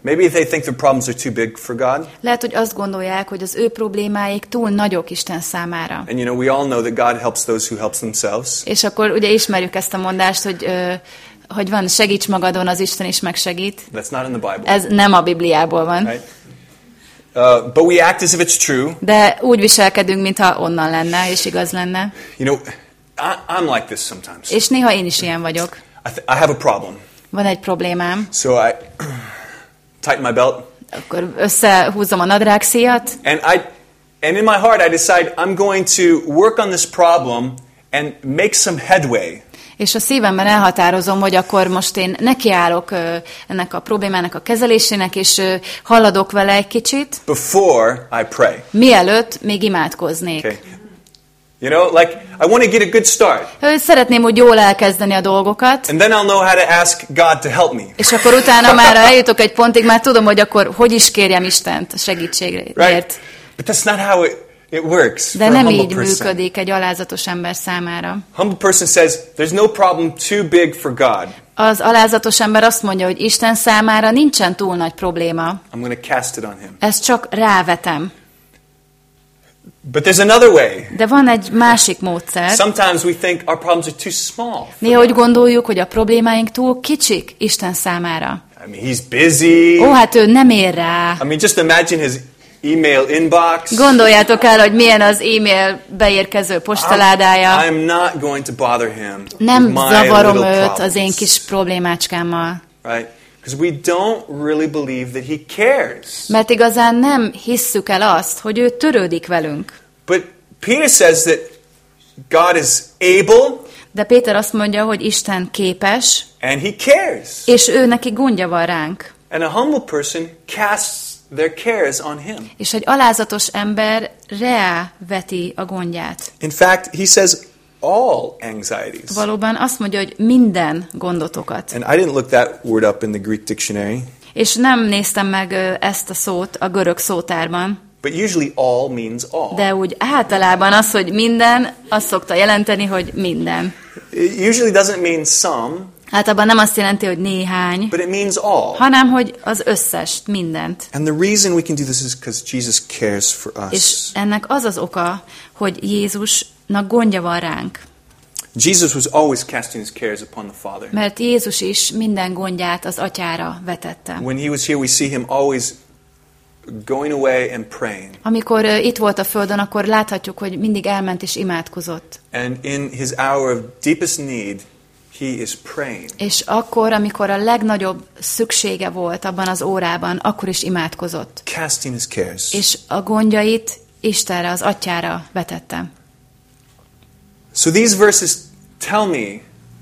Maybe they think their problems are too big for God. Lehet, hogy azt gondolják, hogy az ő problémáik túl nagyok Isten számára. And you know, we all know that God helps those who helps themselves. És akkor ugye ismerjük ezt a mondást, hogy, hogy van, segíts magadon, az Isten is megsegít. That's not in the Bible. Ez nem a Bibliából van. Right? Uh, but we act as if it's true. De úgy viselkedünk, mintha onnan lenne, és igaz lenne. You know, I, I'm like this sometimes. És néha én is ilyen vagyok. I, th- I have a problem. Van egy problémám, So I tighten my belt. akkor összehúzom a nadrágszíjat, And I, and in my heart, I decide I'm going to work on this problem and make some headway. és a szívemben elhatározom, hogy akkor most én nekiállok ennek a problémának a kezelésének, és haladok vele egy kicsit, before I pray. mielőtt még imádkoznék. Okay. You know, like I want to get a good start, Szeretném úgy jól elkezdeni a dolgokat, and then I'll know how to ask God to help me. és akkor utána már eljutok egy pontig, már tudom, hogy akkor hogy is kérjem Istent a segítségért. Right? But that's not how it, it works De nem így person. működik egy alázatos ember számára. Humble person says, "There's no problem too big for God. Az alázatos ember azt mondja, hogy Isten számára nincsen túl nagy probléma. I'm to cast it on Him." Ezt csak rávetem. But there's another way. De van egy másik módszer. Sometimes we think our problems are too small. Néha úgy gondoljuk, hogy a problémáink túl kicsik Isten számára. I mean, He's busy. Ó, hát ő nem ér rá. I mean, just imagine His email inbox. Gondoljátok el, hogy milyen az e-mail beérkező postaládája. I'm, I'm not going to bother him Nem zavarom őt az én kis problémácskámmal. right? Because we don't really believe that He cares. Mert igazán nem hisszük el azt, hogy ő törődik velünk. But Peter says that God is able De Péter azt mondja, hogy Isten képes, and He cares. és ő neki gondja van ránk. And a humble person casts their cares on Him. És egy alázatos ember reá veti a gondját. In fact, He says all anxieties. Valóban azt mondja, hogy minden gondotokat. And I didn't look that word up in the Greek dictionary, És nem néztem meg ezt a szót a görög szótárban, but usually all means all. de úgy általában az, hogy minden, azt szokta jelenteni, hogy minden. It usually doesn't mean some, Általában nem azt jelenti, hogy néhány, but it means all. hanem, hogy az összes, mindent. And the reason we can do this is because Jesus cares for És ennek az az oka, hogy Jézusnak gondja van ránk. Jesus was always casting his cares upon the Father. Mert Jézus is minden gondját az atyára vetette. When he was here, we see him always going away and praying. Amikor ö, itt volt a földön, akkor láthatjuk, hogy mindig elment és imádkozott. And in his hour of deepest need, he is praying. És akkor, amikor a legnagyobb szüksége volt abban az órában, akkor is imádkozott. Casting his cares. És a gondjait Istenre, az atyára vetette. So these verses tell me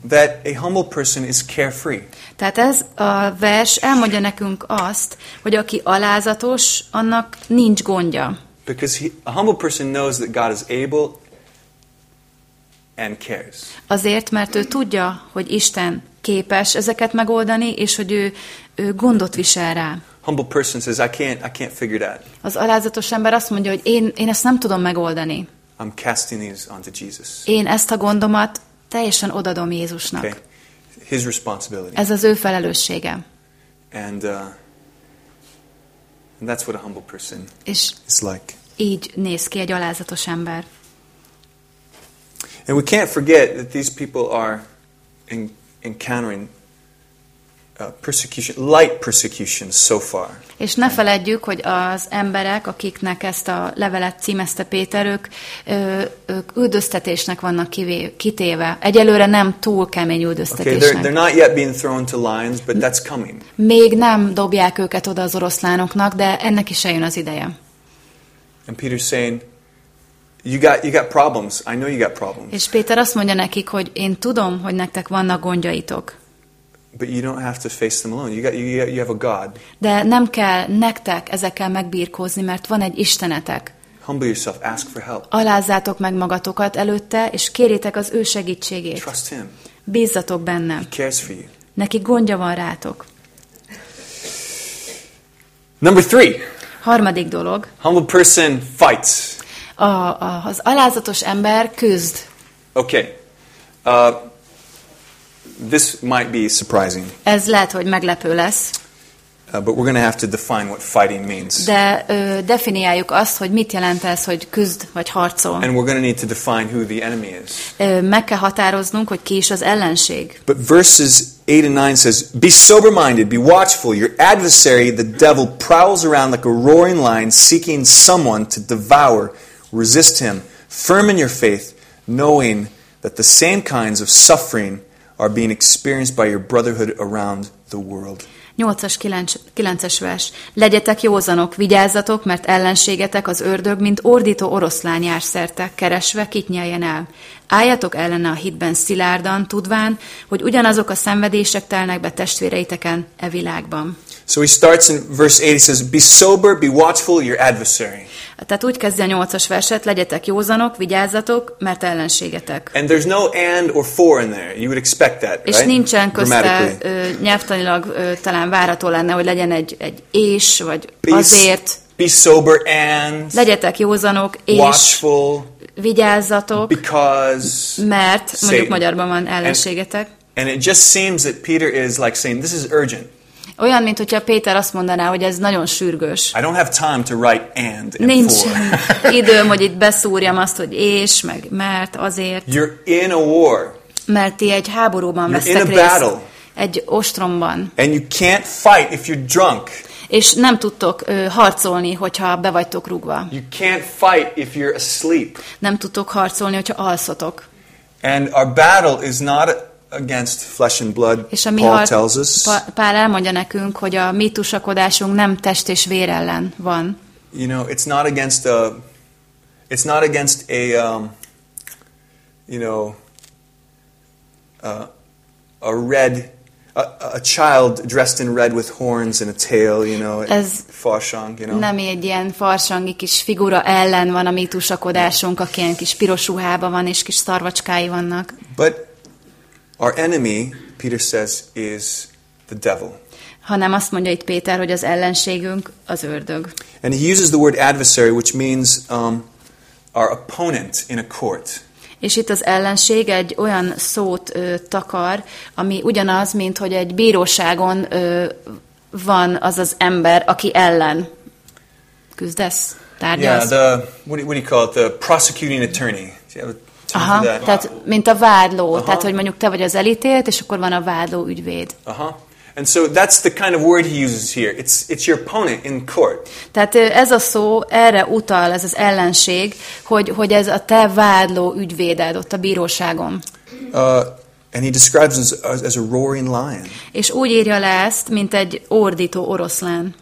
that a humble person is carefree. Tehát ez a vers elmondja nekünk azt, hogy aki alázatos, annak nincs gondja. Because he, a humble person knows that God is able and cares. Azért, mert ő tudja, hogy Isten képes ezeket megoldani, és hogy ő, ő gondot visel rá. Humble person says, I can't, I can't figure it out. Az alázatos ember azt mondja, hogy én, én ezt nem tudom megoldani. I'm casting these onto Jesus. Én ezt a gondomat teljesen odadom Jézusnak. Okay? His responsibility. Ez az ő felelőssége. And, uh, and that's what a humble person És is like. így néz ki egy alázatos ember. And we can't forget that these people are en- encountering uh, persecution, light persecution so far. És ne feledjük, hogy az emberek, akiknek ezt a levelet címezte Péter, ők, ők üldöztetésnek vannak kivé, kitéve. Egyelőre nem túl kemény Okay, they're, üldöztetésnek. they're not yet being thrown to lions, but that's coming. Még nem dobják őket oda az oroszlánoknak, de ennek is eljön az ideje. And Peter's saying, you got, you got problems. I know you got problems. És Péter azt mondja nekik, hogy én tudom, hogy nektek vannak gondjaitok, But you don't have to face them alone. You, got, you, you have a God. de nem kell nektek ezekkel megbírkózni, mert van egy Istenetek. Humble yourself. Ask for help. Alázzátok meg magatokat előtte, és kérjétek az ő segítségét. Trust Him. Bízzatok benne. He cares for you. Neki gondja van rátok. Number three, Harmadik dolog. humble person fights. A, a, az alázatos ember küzd. Okay. Uh, this might be surprising, Ez lehet, hogy meglepő lesz, uh, but we're going to have to define what fighting means. de ö, definiáljuk azt, hogy mit jelent ez, hogy küzd vagy harcol. And we're going to need to define who the enemy is. Ö, meg kell határoznunk, hogy ki is az ellenség. But verses 8 and 9 says, Be sober minded, be watchful. Your adversary, the devil, prowls around like a roaring lion, seeking someone to devour. Resist him, firm in your faith, knowing that the same kinds of suffering are being experienced by your brotherhood around the world. 8-as, 9-es vers. Legyetek józanok, vigyázzatok, mert ellenségetek az ördög, mint ordító oroszlán jár szerte, keresve, kit nyeljen el. Álljatok ellene a hitben szilárdan, tudván, hogy ugyanazok a szenvedések telnek be testvéreiteken e világban. So he starts in verse 8, he says, Be sober, be watchful, your adversary. Tehát úgy kezdi a 8-as verset, legyetek józanok, vigyázzatok, mert ellenségetek. And there's no and or for in there. You would expect that, És right? nincsen közte ö, nyelvtanilag ö, talán várható lenne, hogy legyen egy, egy és, vagy Be, azért. be sober and Legyetek józanok, és watchful vigyázzatok, because mert mondjuk Satan. magyarban van ellenségetek. and it just seems that Peter is like saying this is urgent. Olyan, mint hogyha Péter azt mondaná, hogy ez nagyon sürgős. I don't have time to write and and Nincs for. időm, hogy itt beszúrjam azt, hogy és, meg mert, azért, You're in a war mert ti egy háborúban You're in vesztek a részt, battle. egy ostromban, and you can't fight if you're drunk. és nem tudtok ö, harcolni, hogyha be vagytok rúgva. You can't fight if you're asleep. Nem tudtok harcolni, hogyha alszotok. And our battle is not against flesh and blood. És a mi Paul tells us. Pál elmondja nekünk, hogy a mi tusakodásunk nem test és vér ellen van, You know, it's not against a it's not against a um, you know uh, a red a, a child dressed in red with horns and a tail, you know, Ez farsang, you know. nem egy ilyen farsangi kis figura ellen van a mi tusakodásunk, aki ilyen kis piros ruhában van, és kis szarvacskái vannak. But our enemy, Peter says, is the devil. hanem azt mondja itt Péter, hogy az ellenségünk az ördög. And he uses the word adversary, which means um, our opponent in a court. És itt az ellenség egy olyan szót ö, takar, ami ugyanaz, mint hogy egy bíróságon ö, van az az ember, aki ellen küzdesz, Yeah, tárgyalsz. the what do, you, what do you call it? The prosecuting attorney. Do you have a Aha, that? tehát mint a vádló, Aha. tehát hogy mondjuk te vagy az elítélt, és akkor van a vádló ügyvéd. Uh-huh. And so that's the kind of word he uses here. It's, it's your opponent in court. Tehát ez a szó erre utal, ez az ellenség, hogy, hogy ez a te vádló ügyvéded ott a bíróságon. Uh, and he describes as, as a roaring lion. És úgy írja le ezt, mint egy ordító oroszlán.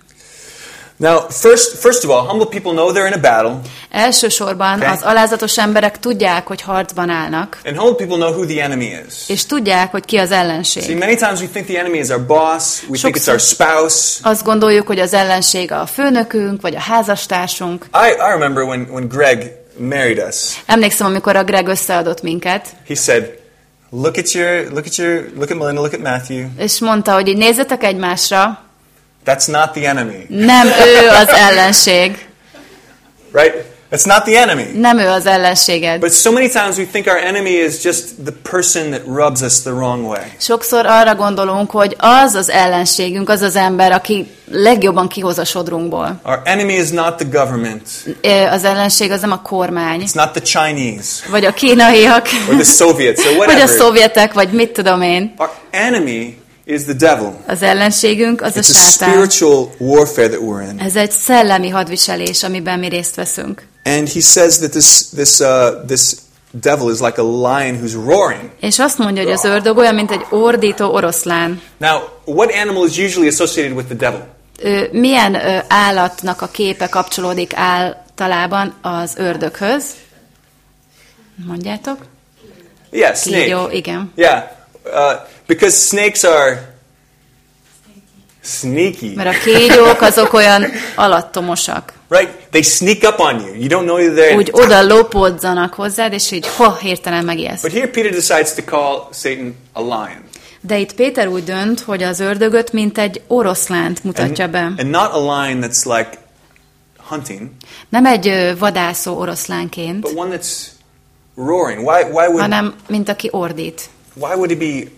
Now, first, first of all, humble people know they're in a battle, Elsősorban Okay. az alázatos emberek tudják, hogy harcban állnak, and humble people know who the enemy is. és tudják, hogy ki az See, ellenség. many times we think the enemy is our boss, we think it's our spouse. Azt gondoljuk, hogy az ellenség a főnökünk, vagy a házastársunk. I, I remember when, when Greg married us, Emlékszem, amikor a Greg összeadott minket, he said, Look at your, look at your, look at Melinda, look at Matthew. és mondta, hogy így nézzetek egymásra, That's not the enemy, nem ő az ellenség. right? That's not the enemy. Nem ő az ellenséged. But so many times we think our enemy is just the person that rubs us the wrong way. Sokszor arra gondolunk, hogy az az ellenségünk, az az ember, aki legjobban kihoz a sodrunkból. Our enemy is not the government. Az ellenség az nem a kormány, It's not the Chinese vagy a kínaiak, or the Soviets or vagy a whatever. szovjetek, vagy mit tudom én. Our enemy is the devil. Az ellenségünk az a It's a sátán. spiritual warfare that we're in. Ez egy szellemi hadviselés, amiben mi részt veszünk. And he says that this this uh, this devil is like a lion who's roaring. És azt mondja, hogy az ördög olyan, mint egy ordító oroszlán. Now, what animal is usually associated with the devil? Milyen állatnak a képe kapcsolódik általában az ördöghöz? Mondjátok? Yeah, snake. Kígyó, igen. Yeah, uh, because snakes are sneaky, Mert a kígyók azok olyan alattomosak. right? They sneak up on you. You don't know you're there. Úgy oda lopódzanak hozzád, és így ha, hirtelen megijedsz. But here Peter decides to call Satan a lion. De itt Péter úgy dönt, hogy az ördögöt mint egy oroszlánt mutatja be. And not a lion that's like hunting, Nem egy vadászó oroszlánként, but one that's roaring. Why, why, would, hanem mint aki ordít. Why would he be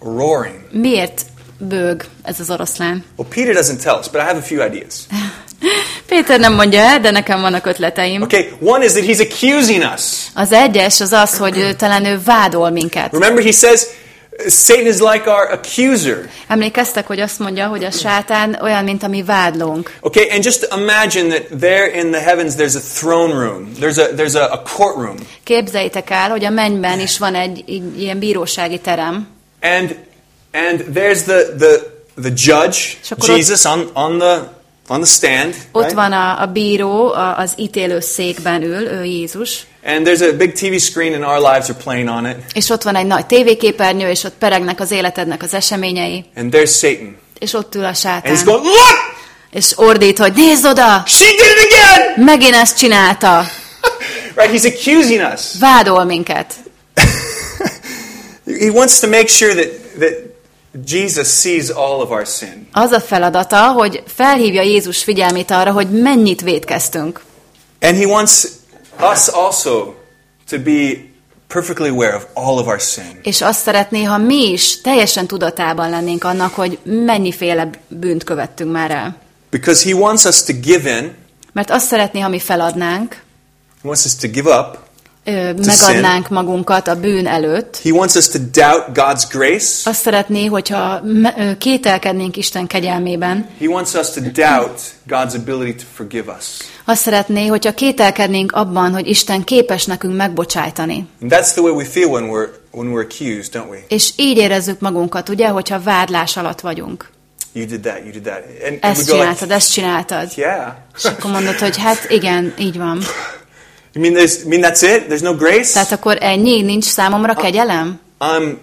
roaring? Miért bőg ez az oroszlán? Well, Peter doesn't tell us, but I have a few ideas. Péter nem mondja el, de nekem vannak ötleteim. Okay, one is that he's accusing us. Az egyes az az, hogy talán ő vádol minket. Remember, he says Satan is like our accuser. Emlékeztek, hogy azt mondja, hogy a sátán olyan, mint a mi vádlónk. Okay, and just imagine that there in the heavens there's a throne room, there's a there's a, a courtroom, Képzeljétek el, hogy a mennyben is van egy, egy ilyen bírósági terem, and and there's the the the judge Jesus on on the on the stand, ott right? van a, a bíró, a, az ítélő székben ül, ő Jézus, and there's a big TV screen, and our lives are playing on it, és ott van egy nagy tévéképernyő, és ott peregnek az életednek az eseményei, and there's Satan, és ott ül a and he's sátán, going, look, és ordít, hogy nézd oda, she did it again, megint ezt csinálta, right? He's accusing us. vádol minket. He wants to make sure that that Jesus sees all of our sin. Az a feladata, hogy felhívja Jézus figyelmét arra, hogy mennyit védkeztünk. And he wants us also to be perfectly aware of all of our sin. És azt szeretné, ha mi is teljesen tudatában lennénk annak, hogy mennyiféle bűnt követtünk már el. Because he wants us to give in, Mert azt szeretné, ha mi feladnánk, he wants us to give up, megadnánk magunkat a bűn előtt. he wants us to doubt God's grace, Azt szeretné, hogyha kételkednénk Isten kegyelmében. he wants us to doubt God's ability to forgive us. Azt szeretné, hogyha kételkednénk abban, hogy Isten képes nekünk megbocsájtani. And that's the way we feel when we're when we're accused, don't we? És így érezzük magunkat, ugye, hogyha vádlás alatt vagyunk. You did that, you did that. And, and Ezt go like, csináltad, ezt csináltad. yeah. És akkor mondod, hogy hát igen, így van. You mean there's mean that's it? There's no grace? Tehát akkor ennyi, nincs számomra kegyelem? I'm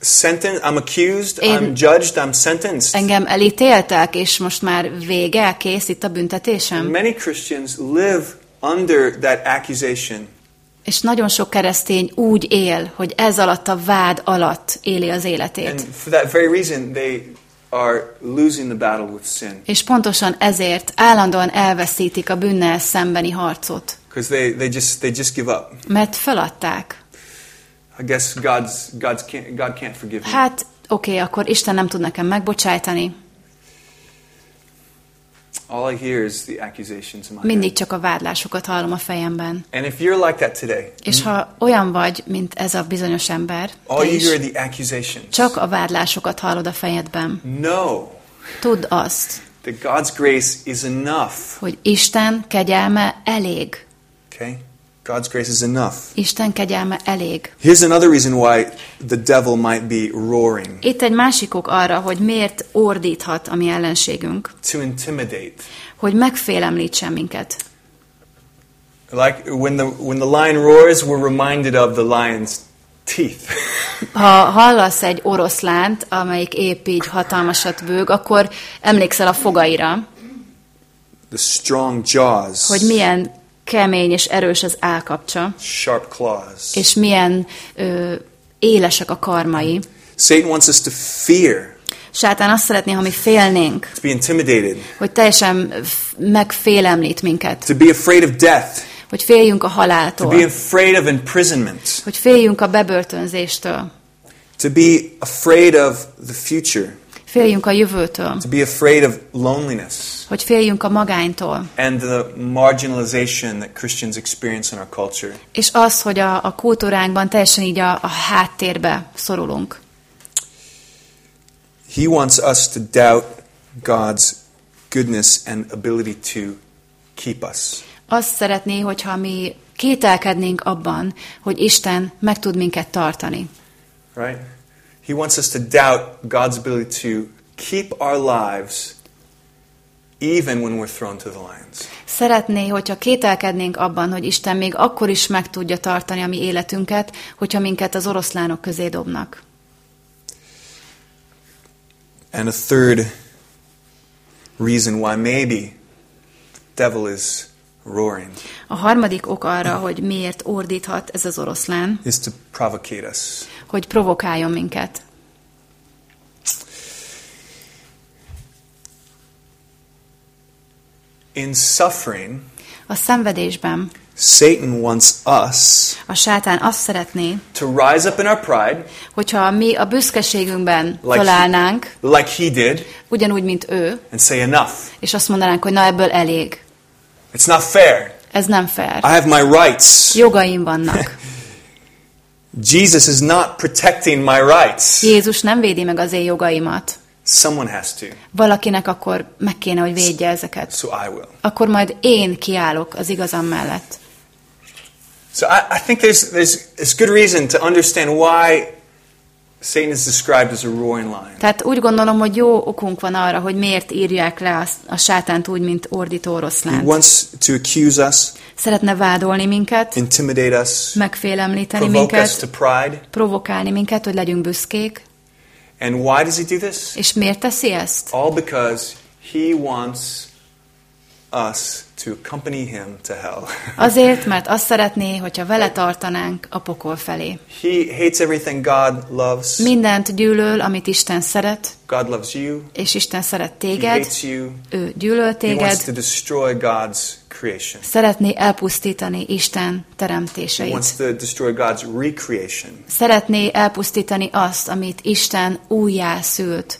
sentenced, I'm accused, Én- I'm judged, I'm sentenced. Engem elítéltek, és most már vége, kész itt a büntetésem? Many Christians live under that accusation. És nagyon sok keresztény úgy él, hogy ez alatt a vád alatt éli az And életét. for that very reason, they are losing the battle with sin. És pontosan ezért állandóan elveszítik a bűnnel szembeni harcot. Because they, they, just, they just give up. Mert feladták. I guess God's, God's can't, God can't forgive me. Hát, oké, okay, akkor Isten nem tud nekem megbocsájtani. All I hear is the accusations in my Mindig csak a vádlásokat hallom a fejemben. And if you're like that today, És ha olyan vagy, mint ez a bizonyos ember, all you hear the accusations. csak a vádlásokat hallod a fejedben. Know Tudd azt, that God's grace is enough. hogy Isten kegyelme elég. Okay? God's grace is enough. Isten kegyelme elég. Here's another reason why the devil might be roaring Itt egy másik ok arra, hogy miért ordíthat a mi ellenségünk, to intimidate. hogy megfélemlítsen minket. Like when the, when the lion roars, we're reminded of the lion's teeth. Ha hallasz egy oroszlánt, amelyik épp így hatalmasat bőg, akkor emlékszel a fogaira, the strong jaws, hogy milyen kemény és erős az állkapcsa, sharp claws. és milyen ö, élesek a karmai. Satan wants us to fear, Sátán azt szeretné, ha mi félnénk, to be intimidated, hogy teljesen megfélemlít minket, to be afraid of death. hogy féljünk a to be haláltól, afraid of imprisonment, hogy féljünk a bebörtönzéstől, to be afraid of the future, féljünk a jövőtől, to be afraid of loneliness hogy féljünk a magánytól, and the marginalization that Christians experience in our culture. és az, hogy a, a kultúránkban teljesen így a, a háttérbe szorulunk. He wants us to doubt God's goodness and ability to keep us. Azt szeretné, hogyha mi kételkednénk abban, hogy Isten meg tud minket tartani. Right? He wants us to doubt God's ability to keep our lives even when we're thrown to the lions. Szeretné, hogyha kételkednénk abban, hogy Isten még akkor is meg tudja tartani a mi életünket, hogyha minket az oroszlánok közé dobnak. And a third reason why maybe devil is roaring A harmadik ok arra, hogy miért ordíthat ez az oroszlán, is to provocate us. Hogy provokáljon minket. In suffering, A szenvedésben Satan wants us a sátán azt szeretné, to rise up in our pride hogyha mi a büszkeségünkben Like felállnánk, like he did ugyanúgy, mint ő, and say enough. és azt mondanánk, hogy na ebből elég. It's not fair. Ez nem fair. I have my rights. Jogaim vannak. Jesus is not protecting my rights. Jézus nem védi meg az én jogaimat. Someone has to. Valakinek akkor meg kéne, hogy védje ezeket. So I will. Akkor majd én kiállok az igazam mellett. So I, I think there's, there's, there's good reason to understand why Satan is described as a roaring lion. Tehát úgy gondolom, hogy jó okunk van arra, hogy miért írják le a, sátánt úgy, mint ordító He oroszlánt. wants to accuse us, Szeretne vádolni minket, intimidate us, megfélemlíteni provoke us minket, to pride. provokálni minket, hogy legyünk büszkék. And why does he do this? És miért teszi ezt? All because he wants us to accompany him to hell. Azért, mert azt szeretné, hogyha vele tartanánk a pokol felé. he hates everything God loves. Mindent gyűlöl, amit Isten szeret, God loves you. és Isten szeret He téged, hates you. ő gyűlöl He wants téged, to destroy God's creation. szeretné elpusztítani Isten He teremtéseit. wants to destroy God's recreation. Szeretné elpusztítani azt, amit Isten újjá szült,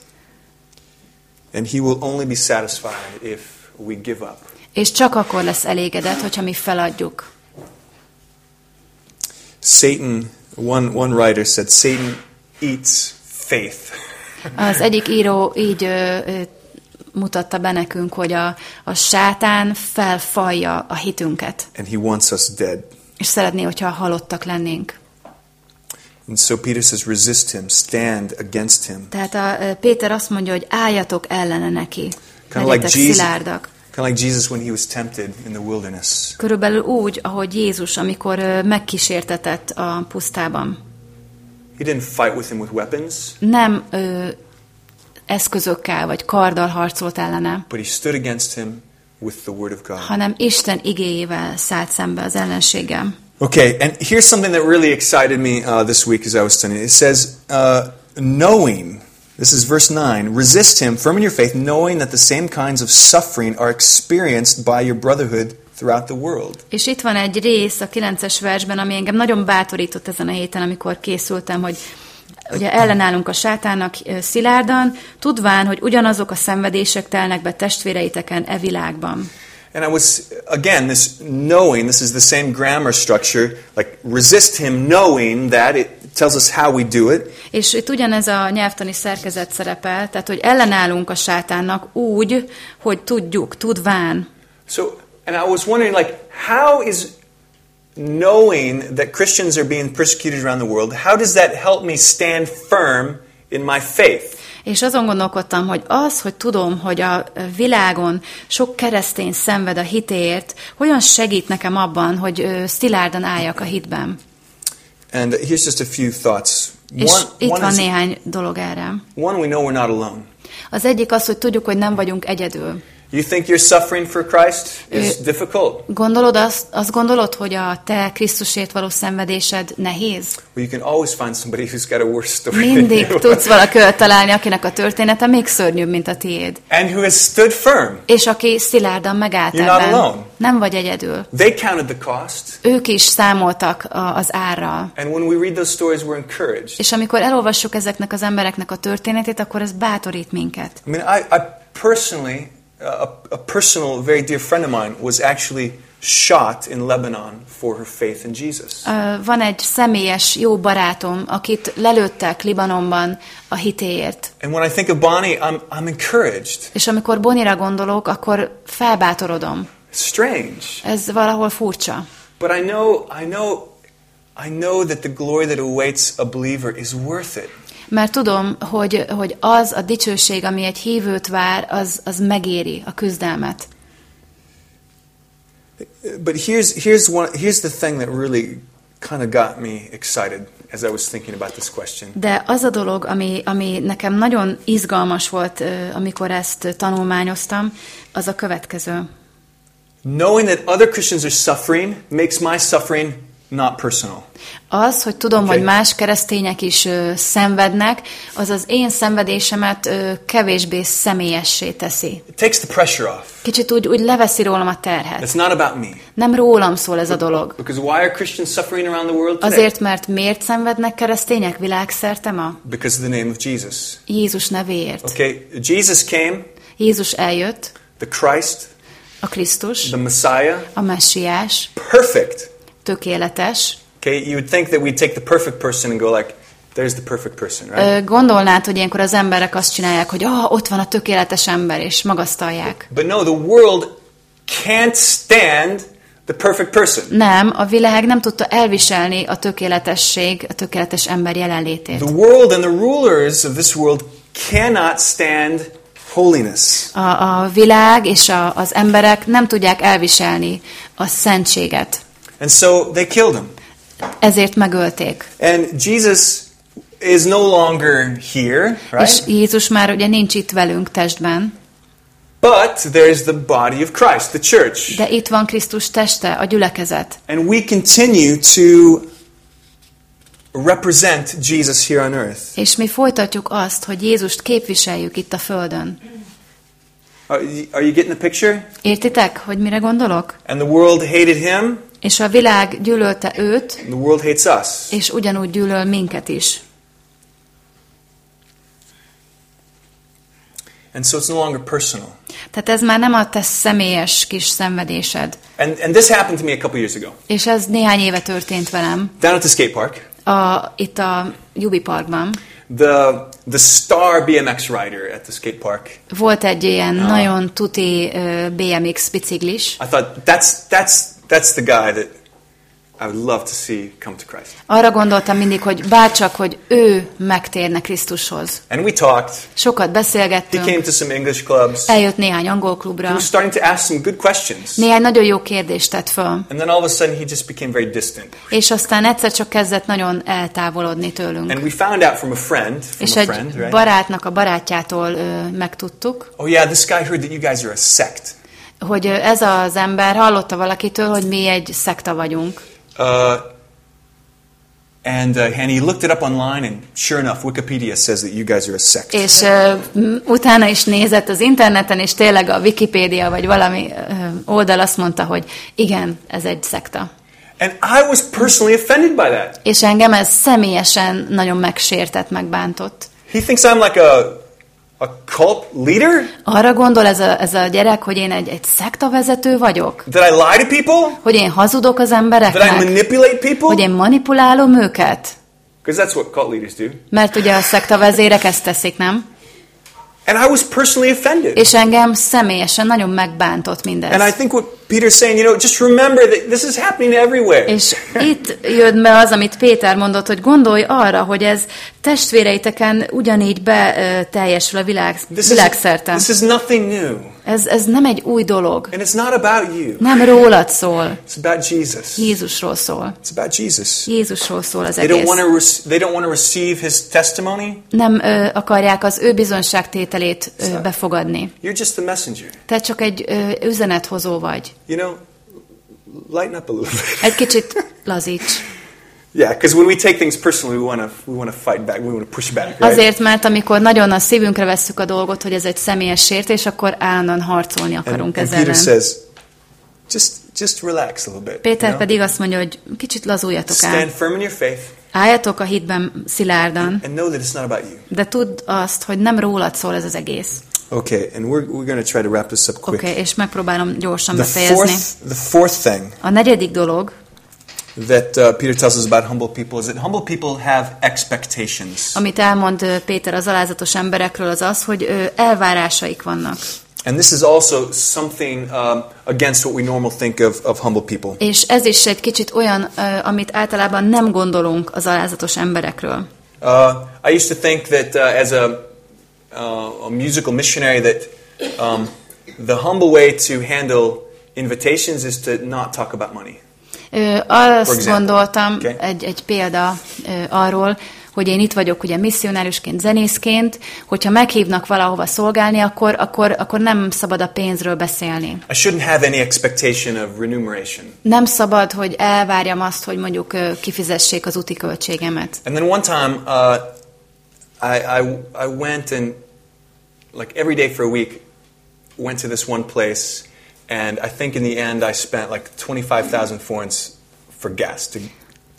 And he will only be satisfied if we give up. és csak akkor lesz elégedett, hogyha mi feladjuk. Satan, one, one writer said, Satan eats faith. Az egyik író így ö, ö, mutatta be nekünk, hogy a, a sátán felfalja a hitünket, and he wants us dead. és szeretné, hogyha halottak lennénk. And so Peter says, resist him, stand against him. Tehát a, Péter azt mondja, hogy álljatok ellene neki, Kind of like Jesus, szilárdak. Kind of like Jesus when he was tempted in the wilderness. Körülbelül úgy, ahogy Jézus, amikor megkísértetett a pusztában. He didn't fight with him with weapons, Nem ö, eszközökkel vagy karddal harcolt ellene, but he stood against him with the word of God. hanem Isten igéjével szállt szembe az ellenséggel. Okay, and here's something that really excited me uh, this week as I was studying. It says, uh, knowing, this is verse 9, resist him, firm in your faith, knowing that the same kinds of suffering are experienced by your brotherhood throughout the world. És itt van egy rész a 9-es versben, ami engem nagyon bátorított ezen a héten, amikor készültem, hogy ugye ellenállunk a sátánnak ö, szilárdan, tudván, hogy ugyanazok a szenvedések telnek be testvéreiteken e világban. And I was, again, this knowing, this is the same grammar structure, like resist him knowing that, it tells us how we do it. És itt ugyanez a nyelvtani szerkezet szerepel, tehát hogy ellenállunk a sátánnak úgy, hogy tudjuk, tudván. So, and I was wondering, like, how is knowing that Christians are being persecuted around the world, how does that help me stand firm in my faith? És azon gondolkodtam, hogy az, hogy tudom, hogy a világon sok keresztény szenved a hitért, hogyan segít nekem abban, hogy szilárdan álljak a hitben. And here's just a few thoughts. És One, itt one, van is, néhány dolog erre. one, we know we're not alone. Az egyik az, hogy tudjuk, hogy nem vagyunk egyedül. You think your suffering for Christ is difficult? Gondolod azt, azt gondolod, hogy a te Krisztusért való szenvedésed nehéz? Well, you can always find somebody who's got a worse story than Mindig you. tudsz valaki olyat találni, akinek a története még szörnyűbb, mint a tiéd. and who has stood firm. És aki szilárdan megállt You're not ebben. alone. Nem vagy egyedül. They counted the cost. Ők is számoltak a- az árral. And when we read those stories, we're encouraged. És amikor elolvassuk ezeknek az embereknek a történetét, akkor ez bátorít minket. I mean, I, I personally, a, a personal, very dear friend of mine was actually shot in Lebanon for her faith in Jesus. Ö, Van egy személyes jó barátom, akit lelőttek Libanonban a hitéért. And when I think of Bonnie, I'm, I'm encouraged. És amikor Bonira gondolok, akkor felbátorodom. It's strange. Ez valahol furcsa. But I know, I know, I know that the glory that awaits a believer is worth it. Mert tudom, hogy, hogy az a dicsőség, ami egy hívőt vár, az, az megéri a küzdelmet. But here's, here's, one, here's the thing that really kind of got me excited as I was thinking about this question. De az a dolog, ami, ami nekem nagyon izgalmas volt, amikor ezt tanulmányoztam, az a következő. Knowing that other Christians are suffering makes my suffering not personal. Az, hogy tudom, Oké. hogy más keresztények is ö, szenvednek, az az én szenvedésemet ö, kevésbé személyessé teszi. It takes the pressure off. Kicsit úgy, úgy leveszi rólam a terhet. It's not about me. Nem rólam szól ez a dolog. Because why are Christians suffering around the world today? Azért, mert miért szenvednek keresztények világszerte ma? Because of the name of Jesus. Jézus nevéért. Okay, Jesus came, Jézus eljött, the Christ, a Krisztus, the Messiah, a messiás, perfect. Tökéletes. Okay, you would think that we'd take the perfect person and go like, there's the perfect person, right? Gondolnád, hogy ilyenkor az emberek azt csinálják, hogy ah, ott van a tökéletes ember, és magasztalják. But no, the world can't stand the perfect person. Nem, a világ nem tudta elviselni a tökéletesség, a tökéletes ember jelenlétét. The world and the rulers of this world cannot stand holiness. A, a világ és a, az emberek nem tudják elviselni a szentséget. And so they killed him. Ezért megölték. And Jesus is no longer here, És right? Jézus már ugye nincs itt velünk testben, But there's the body of Christ, the church. de itt van Krisztus teste, a gyülekezet. And we continue to represent Jesus here on earth. És mi folytatjuk azt, hogy Jézust képviseljük itt a földön. Are you, are you getting the picture? Értitek, hogy mire gondolok? And the world hated him, És a világ gyűlölte őt, and the world hates us. és ugyanúgy gyűlöl minket is. And so it's no longer personal. Tehát ez már nem a te személyes kis szenvedésed. And, and this happened to me a couple years ago. És ez néhány éve történt velem. Down at the skate park, A, itt a Jubi Parkban. the, the star BMX rider at the skate park, Volt egy ilyen nagyon tuti ö, BMX biciklis. I thought, that's, that's, that's the guy that I would love to see come to Christ. Arra gondoltam mindig, hogy bárcsak, hogy ő megtérne Krisztushoz. And we talked. Sokat He beszélgettünk, came to some English clubs. eljött néhány angol He klubra, was starting to ask some good questions. néhány nagyon jó kérdést tett föl, And then all of a sudden, he just became very distant. és aztán egyszer csak kezdett nagyon eltávolodni tőlünk. And we found out from a friend, from És a egy friend, right? barátnak a barátjától ö, megtudtuk, Oh yeah, this guy heard that you guys are a sect. Hogy ez az ember hallotta valakitől, hogy mi egy szekta vagyunk. Uh, and, uh, and he looked it up online, and sure enough, Wikipedia says that you guys are a sect. És m- utána is nézett az interneten, és tényleg a Wikipédia vagy valami ö, oldal azt mondta, hogy igen, ez egy szekta. And I was personally offended by that. És engem ez személyesen nagyon megsértett, megbántott. He thinks I'm like a, a cult leader? Arra gondol ez a, ez a gyerek, hogy én egy, egy szektavezető vagyok? That I lie to people? Hogy én hazudok az That I embereknek? manipulate people? Hogy én manipulálom őket? Because that's what cult leaders do. Mert ugye a szektavezérek ezt teszik, nem? And I was personally offended. És engem személyesen nagyon megbántott And I mindez. think what Peter's saying, you know, just remember that this is happening everywhere. És itt jön be az, amit Péter mondott, hogy gondolj arra, hogy ez testvéreiteken ugyanígy beteljesül a világ, This is, világszerte. this is nothing new. Ez, ez nem egy új dolog. And it's not about you. Nem rólad szól. It's about Jesus. Jézusról szól. It's about Jesus. Jézusról szól az They don't egész. rec- they don't want to receive his testimony. Nem ö, akarják az ő bizonságtételét ö, befogadni. You're just the messenger. Te csak egy ö, üzenethozó vagy. You know, lighten up a little bit. Egy kicsit lazíts. Yeah, because when we take things personally, we want to we want to fight back. We want to push back, right? Azért, mert amikor nagyon a szívünkre vesszük a dolgot, hogy ez egy személyes sértés, akkor állandóan harcolni and, akarunk and ezzel. Peter ellen. says, just just relax a little bit. Péter you know? pedig azt mondja, hogy kicsit lazuljatok Stand el. firm in your faith Álljatok a hitben szilárdan, and know that it's not about you. de tudd azt, hogy nem rólad szól ez az egész. Okay, and we're we're going to try to wrap this up quick. okay, és megpróbálom gyorsan The befejezni. fourth the fourth thing A negyedik dolog, that uh, Peter tells us about humble people is that humble people have expectations. amit elmond Péter az alázatos emberekről, az az, hogy elvárásaik vannak. And this is also something um, against what we normally think of, of humble people. És ez is egy kicsit olyan, ö, amit általában nem gondolunk az alázatos emberekről. Uh, I used to think that uh, as a, uh, a musical missionary that um, the humble way to handle invitations is to not talk about money. Ö, azt gondoltam, Okay. egy, egy példa ö, arról, hogy én itt vagyok ugye misszionáriusként, zenészként, hogyha meghívnak valahova szolgálni, akkor, akkor, akkor nem szabad a pénzről beszélni. I shouldn't have any expectation of remuneration. Nem szabad, hogy elvárjam azt, hogy mondjuk kifizessék az úti költségemet. And then one time, uh, I, I, I went and, like every day for a week, went to this one place, and I think in the end I spent like 25,000 forints for gas to,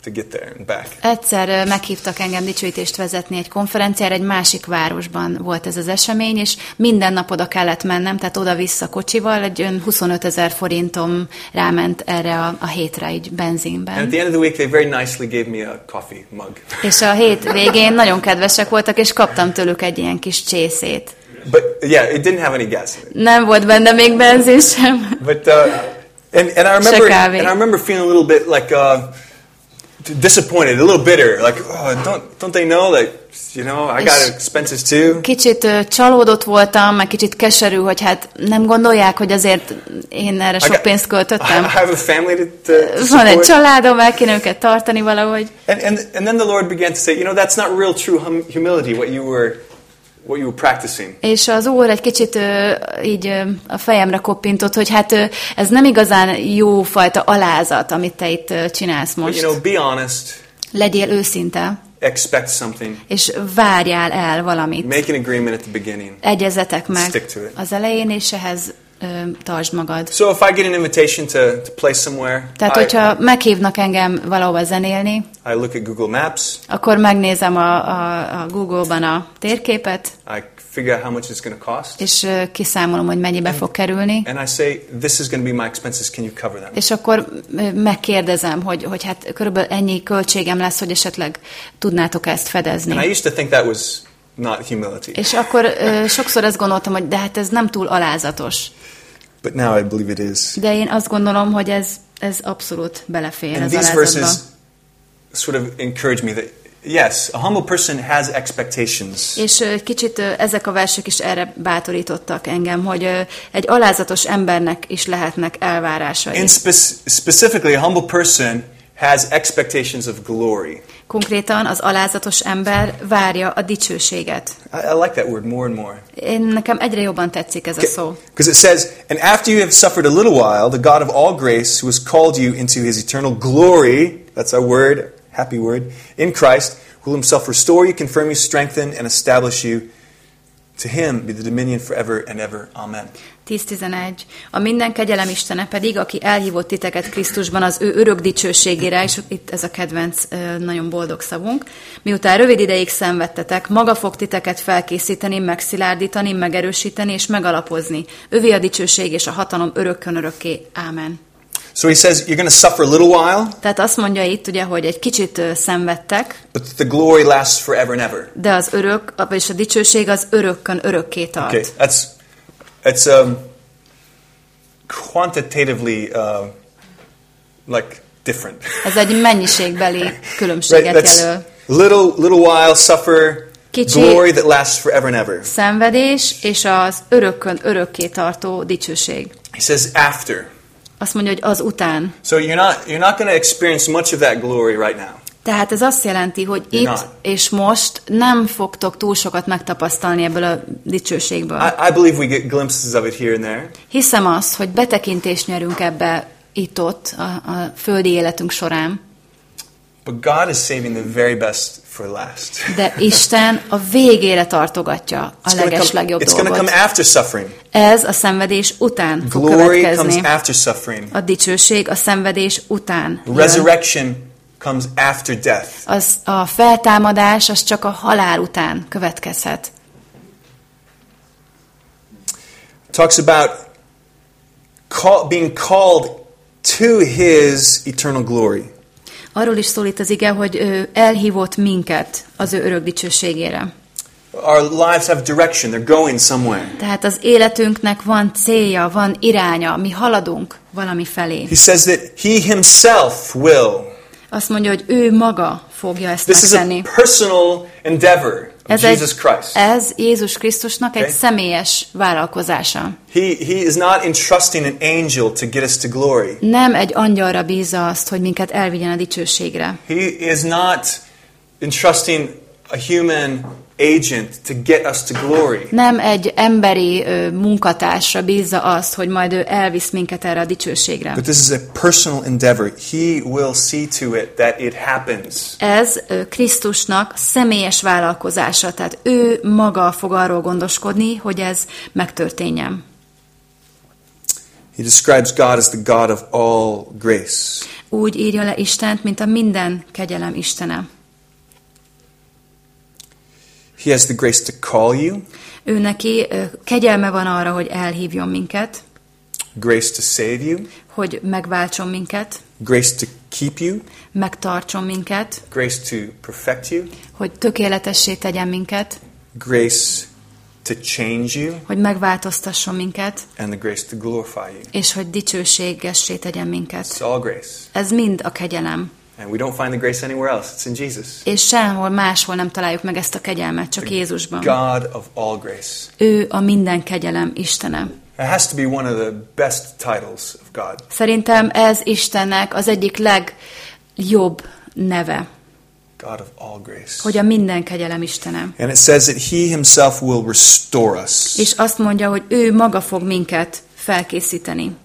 to get there and back. Egyszer meghívtak engem dicsőítést vezetni egy konferenciára, egy másik városban volt ez az esemény, és minden nap oda kellett mennem, tehát oda-vissza kocsival, egy ön 25 ezer forintom ráment erre a, a hétre, így And at benzinben. the end of the week, they very nicely gave me a coffee mug. És a hét végén nagyon kedvesek voltak, és kaptam tőlük egy ilyen kis csészét. But yeah, it didn't have any gas. Nem volt benne még benzin sem. But uh, and, and I remember and I remember feeling a little bit like uh, disappointed, a little bitter. Like, oh, don't don't they know that you know I got expenses too? Kicsit ö, csalódott voltam, meg kicsit keserű, hogy hát nem gondolják, hogy azért én erre I sok got- pénzt I have a family to, to, Van egy családom, el kéne őket tartani valahogy. And, and, and then the Lord began to say, you know, that's not real true humility, what you were, what you were practicing. És az úr egy kicsit ö, így ö, a fejemre koppintott, hogy hát ö, ez nem igazán jó fajta alázat, amit te itt ö, csinálsz But, most. you know, be honest, Legyél őszinte, expect something, és várjál el valamit. make an agreement at the beginning. Egyezetek meg Stick to it. az elején, és ehhez tartsd magad. So if I get an invitation to, to play somewhere, Tehát, I, hogyha meghívnak engem valahova zenélni, I look at Google Maps, akkor megnézem a, a, a Google-ban a térképet, I figure out how much it's going to cost, és kiszámolom, hogy mennyibe fog kerülni, and I say, this is going to be my expenses, can you cover them? és akkor megkérdezem, hogy, hogy hát körülbelül ennyi költségem lesz, hogy esetleg tudnátok ezt And I fedezni. used to think that was not humility. És akkor ö, sokszor azt gondoltam, hogy de hát ez nem túl alázatos. But now I believe it is. De én azt gondolom, hogy ez, ez abszolút belefér And az these alázatba. verses sort of encourage me that, yes, a humble person has expectations. És kicsit ezek a versek is erre bátorítottak engem, hogy egy alázatos embernek is lehetnek elvárásai. And spe- specifically, a humble person has expectations of glory. Konkrétan az alázatos ember várja a dicsőséget. I, I like that word more and more. Én nekem egyre jobban tetszik ez a szó. Because it says, And after you have suffered a little while, the God of all grace, who has called you into his eternal glory, that's our word, happy word, in Christ, will himself restore you, confirm you, strengthen, and establish you. To him be the dominion forever and ever. Amen. 10-11. A minden kegyelem Istene pedig, aki elhívott titeket Krisztusban az ő örök dicsőségére, és itt ez a kedvenc, nagyon boldog szavunk, miután rövid ideig szenvedtetek, maga fog titeket felkészíteni, megszilárdítani, megerősíteni és megalapozni. Övé a dicsőség és a hatalom örökkön örökké. Ámen. So he says, You're going to suffer a little while, Tehát azt mondja itt, ugye, hogy egy kicsit ö, szenvedtek, but the glory lasts forever and ever. de az örök, vagyis a dicsőség az örökkön örökké tart. Okay, that's, that's um, quantitatively uh, like different. Ez egy mennyiségbeli különbséget Right? Jelöl. little little while suffer Kicsi- glory that lasts forever and ever. Szenvedés és az örökkön örökké tartó dicsőség. He says after. Azt mondja, hogy az után. So you're not you're not going to experience much of that glory right now. Tehát ez azt jelenti, hogy itt not. és most nem fogtok túl sokat megtapasztalni ebből a dicsőségből. I, I believe we get glimpses of it here and there. Hiszem azt, hogy betekintést nyerünk ebbe itt-ott a, a földi életünk során, But God is saving the very best for last. de Isten a végére tartogatja a It's gonna leges come, legjobb it's gonna come dolgot. after suffering. Ez a szenvedés után fog Glory comes after suffering. A dicsőség a szenvedés után jön. Resurrection comes after death. Az, a feltámadás az csak a halál után következhet. talks about call, being called to his eternal glory. Arról is szól itt az ige, hogy ő elhívott minket az ő örök dicsőségére. Our lives have direction, they're going somewhere. Tehát az életünknek van célja, van iránya, mi haladunk valami felé. He says that he himself will. Azt mondja, hogy ő maga fogja ezt This is a megtenni. personal endeavor Ez, Jesus egy, Christ. ez Jézus Krisztusnak egy Okay. személyes vállalkozása. He, he is not entrusting an angel to get us to glory. Nem egy angyalra bízza azt, hogy minket elvigyen a dicsőségre. He is not entrusting a human agent to get us to glory. Nem egy emberi ö, munkatársra bízza azt, hogy majd ő elvisz minket erre a dicsőségre. But this is a personal endeavor. He will see to it that it happens. Ez ö, Krisztusnak személyes vállalkozása, tehát ő maga fog arról gondoskodni, hogy ez megtörténjen. He describes God as the God of all grace. Úgy írja le Istent, mint a minden kegyelem Istene. He has the grace to call you, Ő neki kegyelme van arra, hogy elhívjon minket, grace to save you, hogy megváltson minket, grace to keep you, megtartson minket, grace to perfect you, hogy tökéletessé tegyen minket, grace to change you, hogy megváltoztasson minket, and the grace to glorify you. és hogy dicsőségessé tegyen minket. It's all grace. Ez mind a kegyelem. And we don't find the grace anywhere else. It's in Jesus. És sehol máshol nem találjuk meg ezt a kegyelmet, csak Jézusban. God of all grace. Ő a minden kegyelem Istene. It has to be one of the best titles of God. Szerintem ez Istennek az egyik legjobb neve, God of all grace. hogy a minden kegyelem Istene. And it says that he himself will restore us. És azt mondja, hogy ő maga fog minket felkészíteni,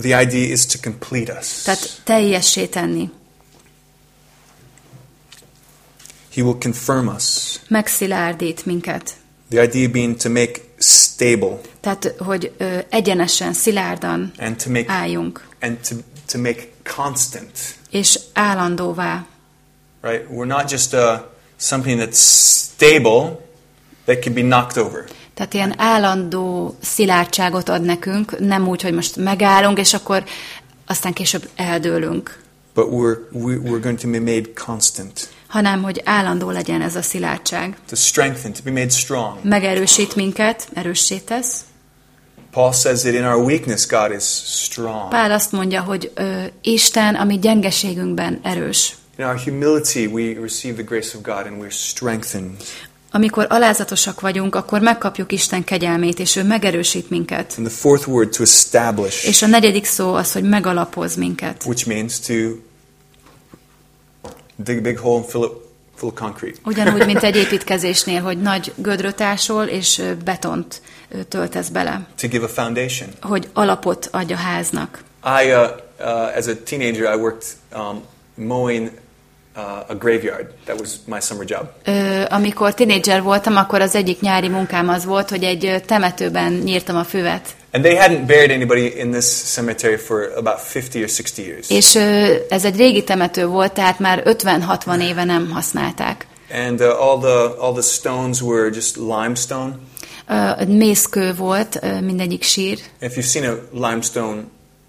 The idea is to complete us. tehát teljessé tenni, He will confirm us. megszilárdít minket. The idea being to make stable Tehát, hogy ö, egyenesen, szilárdan and to make álljunk, and to, to make constant. és állandóvá. Right? We're not just uh, something that's stable that can be knocked over. Tehát ilyen állandó szilárdságot ad nekünk, nem úgy, hogy most megállunk, és akkor aztán később eldőlünk, But we're we- we're going to be made constant, hanem hogy állandó legyen ez a szilárdság. to strengthen, to be made strong. Megerősít minket, erőssé tesz. Paul says that in our weakness, God is strong. Pál azt mondja, hogy ö, Isten a mi gyengeségünkben erős. In our humility, we receive the grace of God and we're strengthened. Amikor alázatosak vagyunk, akkor megkapjuk Isten kegyelmét, és ő megerősít minket. And the fourth word, to establish, És a negyedik szó az, hogy megalapoz minket. which means to dig big hole fill it full concrete. Ugyanúgy, mint egy építkezésnél, hogy nagy gödröt ásol, és betont töltesz bele. to give a foundation. Hogy alapot adj a háznak. I, uh, uh, as a teenager, I worked um, mowing uh, a graveyard. That was my summer job. Ö, amikor tinédzser voltam, akkor az egyik nyári munkám az volt, hogy egy temetőben nyírtam a füvet. And they hadn't buried anybody in this cemetery for about 50 or 60 years. És ez egy régi temető volt, tehát már 50-60 éve nem használták. And uh, all, the, all the stones were just limestone. Ö, mészkő volt ö, mindegyik sír, If you've seen a limestone,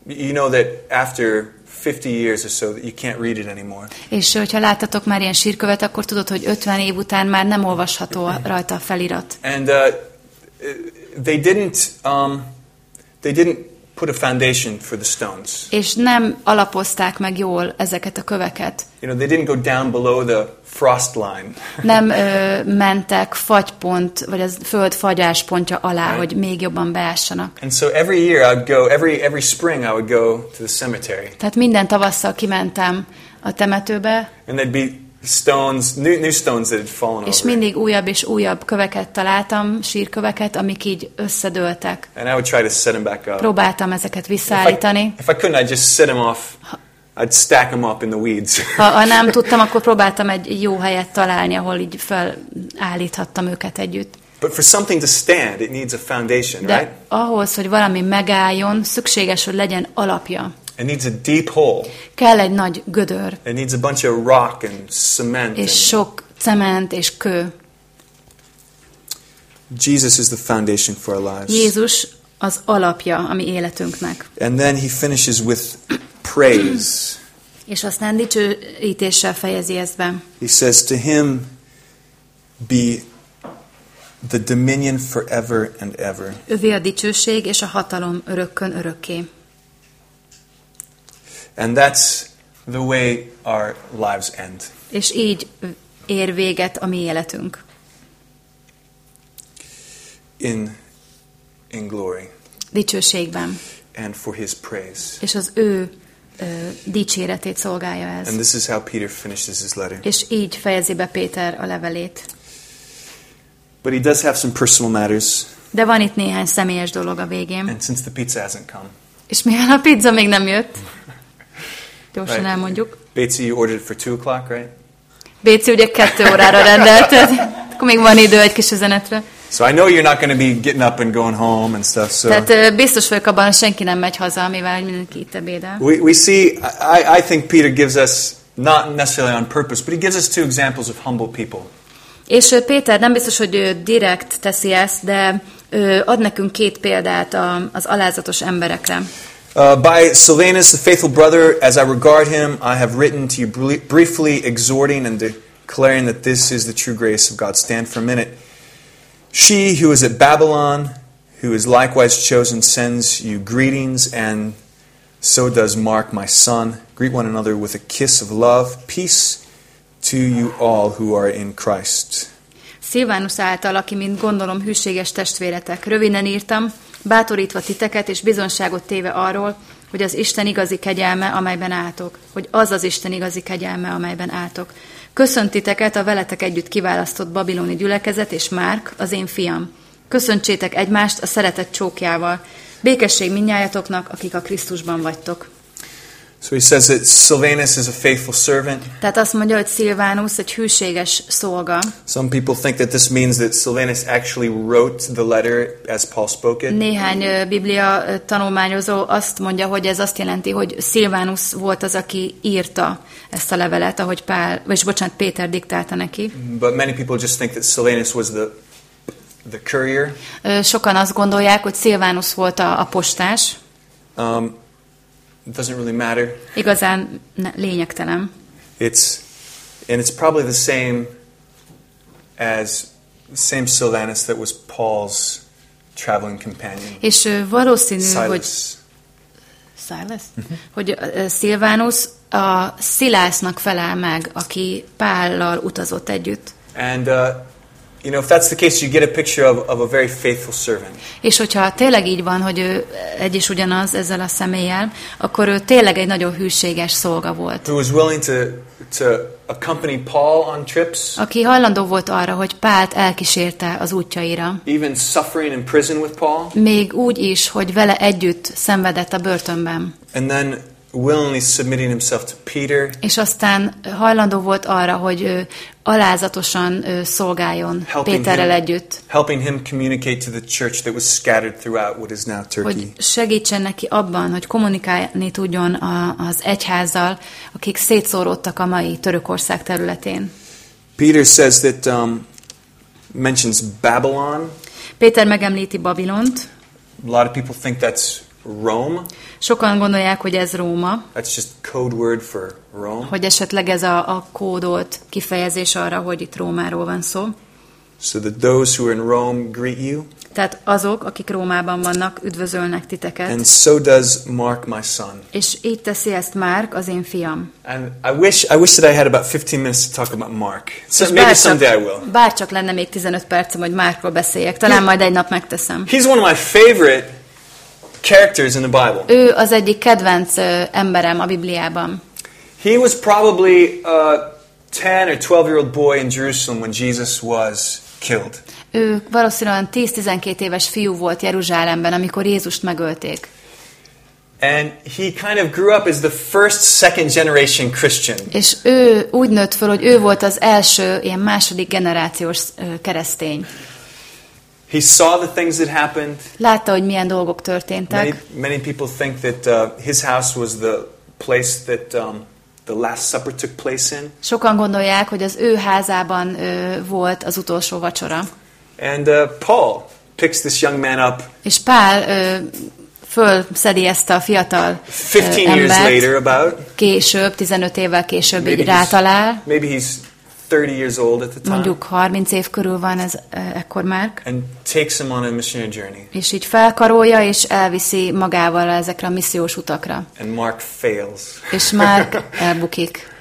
you know that after 50 years or so that you can't read it anymore. és hogyha láttatok már ilyen sírkövet, akkor tudod, hogy 50 év után már nem olvasható rajta a felirat. And uh, they didn't um, they didn't put a foundation for the stones. és nem alapozták meg jól ezeket a köveket. You know, they didn't go down below the frost line. Nem ö, mentek fagypont, vagy az föld fagyáspontja alá, hogy még jobban beássanak. And so every year I would go, every, every spring I would go to the cemetery. Tehát minden tavasszal kimentem a temetőbe, And there'd be stones, new, new stones that had fallen és over. mindig újabb és újabb köveket találtam, sírköveket, amik így összedőltek. And I would try to set them back up. Próbáltam ezeket If I, visszaállítani. if I couldn't, I'd just set them off. I'd stack them up in the weeds. Ha, ha nem tudtam, akkor próbáltam egy jó helyet találni, ahol így felállíthattam őket együtt. but for something to stand, it needs a foundation, De right? ahhoz, hogy valami megálljon, szükséges, hogy legyen alapja. It needs a deep hole. Kell egy nagy gödör, It needs a bunch of rock and cement. és And sok cement és kő. Jesus is the foundation for our lives. Jézus az alapja a mi életünknek. And then he finishes with praise. És aztán dicsőítéssel fejezi ezt be. He says, To him be the dominion forever and ever. Övé a dicsőség és a hatalom örökkön örökké. And that's the way our lives end. És így ér véget a mi életünk. In, in glory Dicsőségben. and for his praise. És az ő ö, dicséretét szolgálja ez. And this is how Peter finishes his letter. És így fejezi be Péter a levelét. But he does have some personal matters. De van itt néhány személyes dolog a végén. And since the pizza hasn't come, És mivel a pizza még nem jött, gyorsan Right. elmondjuk. Batesy, you ordered for 2 o'clock, right? Béci ugye kettő órára rendelted, akkor még van idő egy kis üzenetre. So I know you're not going to be getting up and going home and stuff. So Tehát biztos vagyok abban, senki nem megy haza, mivel mindenki itt ebédel. we, we see, I, I think Peter gives us, not necessarily on purpose, but he gives us two examples of humble people. És Péter nem biztos, hogy ő direkt teszi ezt, de ad nekünk két példát az alázatos emberekre. Uh, by Silvanus, the faithful brother, as I regard him, I have written to you brie- briefly, exhorting and declaring that this is the true grace of God. Stand for a minute. She who is at Babylon, who is likewise chosen, sends you greetings, and so does Mark, my son. Greet one another with a kiss of love. Peace to you all who are in Christ. Szilvánus által, aki, mint gondolom, hűséges testvéretek. Röviden írtam, bátorítva titeket és bizonságot téve arról, hogy az Isten igazi kegyelme, amelyben álltok, hogy az az Isten igazi kegyelme, amelyben álltok. Köszönt titeket a veletek együtt kiválasztott babiloni gyülekezet és Márk, az én fiam. Köszöntsétek egymást a szeretet csókjával. Békesség minnyájatoknak, akik a Krisztusban vagytok. So he says that Silvanus is a faithful servant. Tehát azt mondja, hogy Szilvánus egy hűséges szolga. Some people think that this means that Silvanus actually wrote the letter as Paul spoke it. Néhány biblia tanulmányozó azt mondja, hogy ez azt jelenti, hogy Szilvánus volt az, aki írta ezt a levelet, ahogy Pál, vagy bocsánat, Péter diktálta neki. But many people just think that Silvanus was the, the courier. Sokan azt gondolják, hogy Szilvánus volt a, a postás. Um, it doesn't really matter. Igazán lényegtelen. It's, and it's probably the same as same Silvanus that was Paul's traveling companion. És valószínű, hogy Silas. Silas? Hogy ö, Szilvánus a Szilásznak felel meg, aki Pállal utazott együtt. And, uh, you know, if that's the case, you get a picture of, of a very faithful servant. És hogyha tényleg így van, hogy ő egy is ugyanaz ezzel a személlyel, akkor ő tényleg egy nagyon hűséges szolga volt. Who was willing to, to accompany Paul on trips, Aki hajlandó volt arra, hogy Pált elkísérte az útjaira. even suffering in prison with Paul. Még úgy is, hogy vele együtt szenvedett a börtönben. and then willingly submitting himself to Peter, És aztán hajlandó volt arra, hogy alázatosan szolgáljon helping Péterrel him, együtt. helping him communicate to the church that was scattered throughout what is now Turkey. Hogy segítsen neki abban, hogy kommunikálni tudjon a, az egyházzal, akik szétszóródtak a mai Törökország területén. Peter says that um, mentions Babylon. Péter megemlíti Babilont. A lot of people think that's Rome. Sokan gondolják, hogy ez Róma, That's just code word for Rome. hogy esetleg ez a, a kódolt kifejezés arra, hogy itt Rómáról van szó. so that those who are in Rome greet you, Tehát azok, akik Rómában vannak, üdvözölnek titeket. and so does Mark, my son. És így teszi ezt Márk, az én fiam. And I wish I wish that I had about 15 minutes to talk about Mark. So maybe someday I will. bárcsak lenne még 15 percem, hogy Márkról beszéljek. Talán majd egy nap megteszem. He's one of my favorite characters in the Bible. Ő az egyik kedvenc ö, emberem a Bibliában. He was probably a 10 or 12 year old boy in Jerusalem when Jesus was killed. Ő valószínűleg 10-12 éves fiú volt Jeruzsálemben, amikor Jézust megölték. And he kind of grew up as the first, second generation Christian. És ő úgy nőtt föl, hogy ő volt az első, ilyen második generációs keresztény. He saw the things that happened. Látta, hogy milyen dolgok Many, történtek. many people think that uh, his house was the place that um, the Last Supper took place in. Sokan gondolják, hogy az ő házában ö, volt az utolsó vacsora. And uh, Paul picks this young man up És Pál ö, fölszedi ezt a fiatal ö, 15 years later, embert, about. később, 15 évvel később Maybe így he's, rátalál. maybe he's 30 years old at the time. Mondjuk 30 év körül van ez ö, ekkor már. And takes him on a missionary journey. És így felkarolja, és elviszi magával ezekre a missziós utakra. And Mark fails. És Márk elbukik.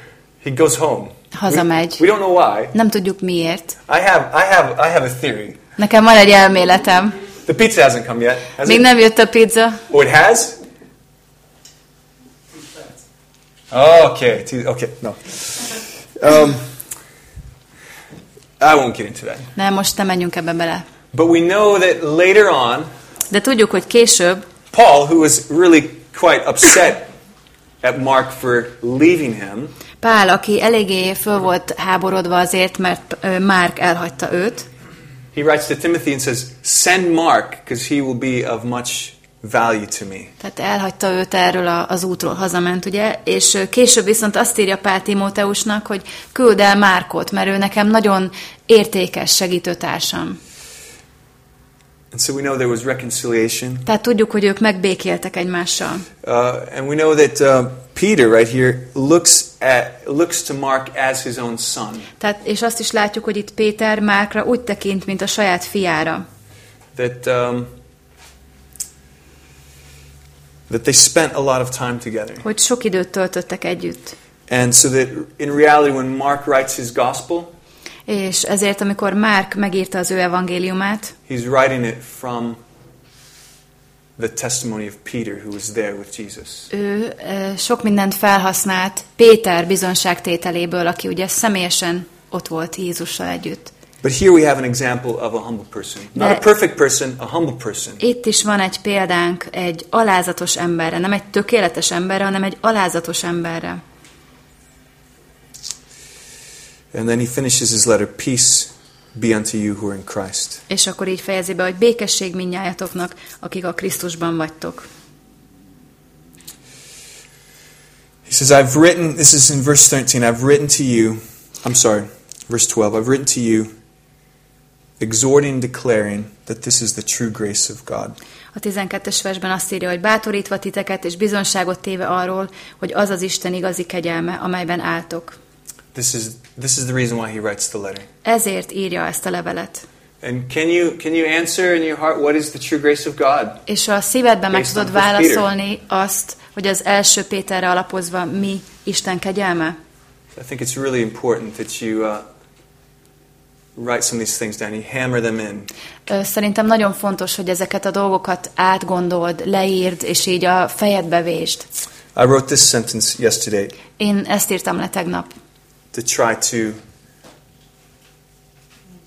He goes home. Hazamegy. We, we don't know why. Nem tudjuk miért. I have, I have, I have a theory. Nekem van egy elméletem. The pizza hasn't come yet, has Még it? nem jött a pizza. Oh, it has? Oh, okay. Okay, no. Um, I won't get into that. Nem, most nem menjünk ebbe bele. But we know that later on, De tudjuk, hogy később Paul, who was really quite upset at Mark for leaving him, Pál, aki eléggé föl volt háborodva azért, mert ö, Márk elhagyta őt, he writes to Timothy and says, Send Mark, because he will be of much value to me. tehát elhagyta őt erről a, az útról, hazament, ugye, és később viszont azt írja Pál Timóteusnak, hogy küld el Márkot, mert ő nekem nagyon értékes segítőtársam. And so we know there was reconciliation. Tehát tudjuk, hogy ők megbékéltek egymással. Uh, and we know that uh, Peter, right here, looks, at, looks to Mark as his own son. Tehát, és azt is látjuk, hogy itt Péter Márkra úgy tekint, mint a saját fiára. That, um, that they spent a lot of time together. Hogy sok időt töltöttek együtt. And so that in reality, when Mark writes his gospel, És ezért, amikor Márk megírta az ő evangéliumát, he's writing it from the testimony of Peter, who was there with Jesus. ő sok mindent felhasznált Péter bizonságtételéből, aki ugye személyesen ott volt Jézussal együtt. But here we have an example of a humble person. Not a perfect person, a humble person. Itt is van egy példánk egy alázatos emberre, nem egy tökéletes emberre, hanem egy alázatos emberre. And then he finishes his letter Peace be unto you who are in Christ. És akkor így fejezi be, hogy békesség minnyájatoknak, akik a Krisztusban vagytok. He says, I've written, this is in verse 13, I've written to you, I'm sorry, verse 12, I've written to you, exhorting, declaring that this is the true grace of God. A 12-es versben azt írja, hogy bátorítva titeket és bizonságot téve arról, hogy az az Isten igazi kegyelme, amelyben álltok. This is, this is the reason why he writes the letter. Ezért írja ezt a levelet. And can you, can you answer in your heart what is the true grace of God? És a szívedben meg tudod válaszolni azt, hogy az első Péterre alapozva mi Isten kegyelme? I think it's really important that you uh, write some of these things down, you hammer them in. Szerintem nagyon fontos, hogy ezeket a dolgokat átgondold, leírd, és így a fejedbe vésd. I wrote this sentence yesterday Én ezt írtam le tegnap, to try to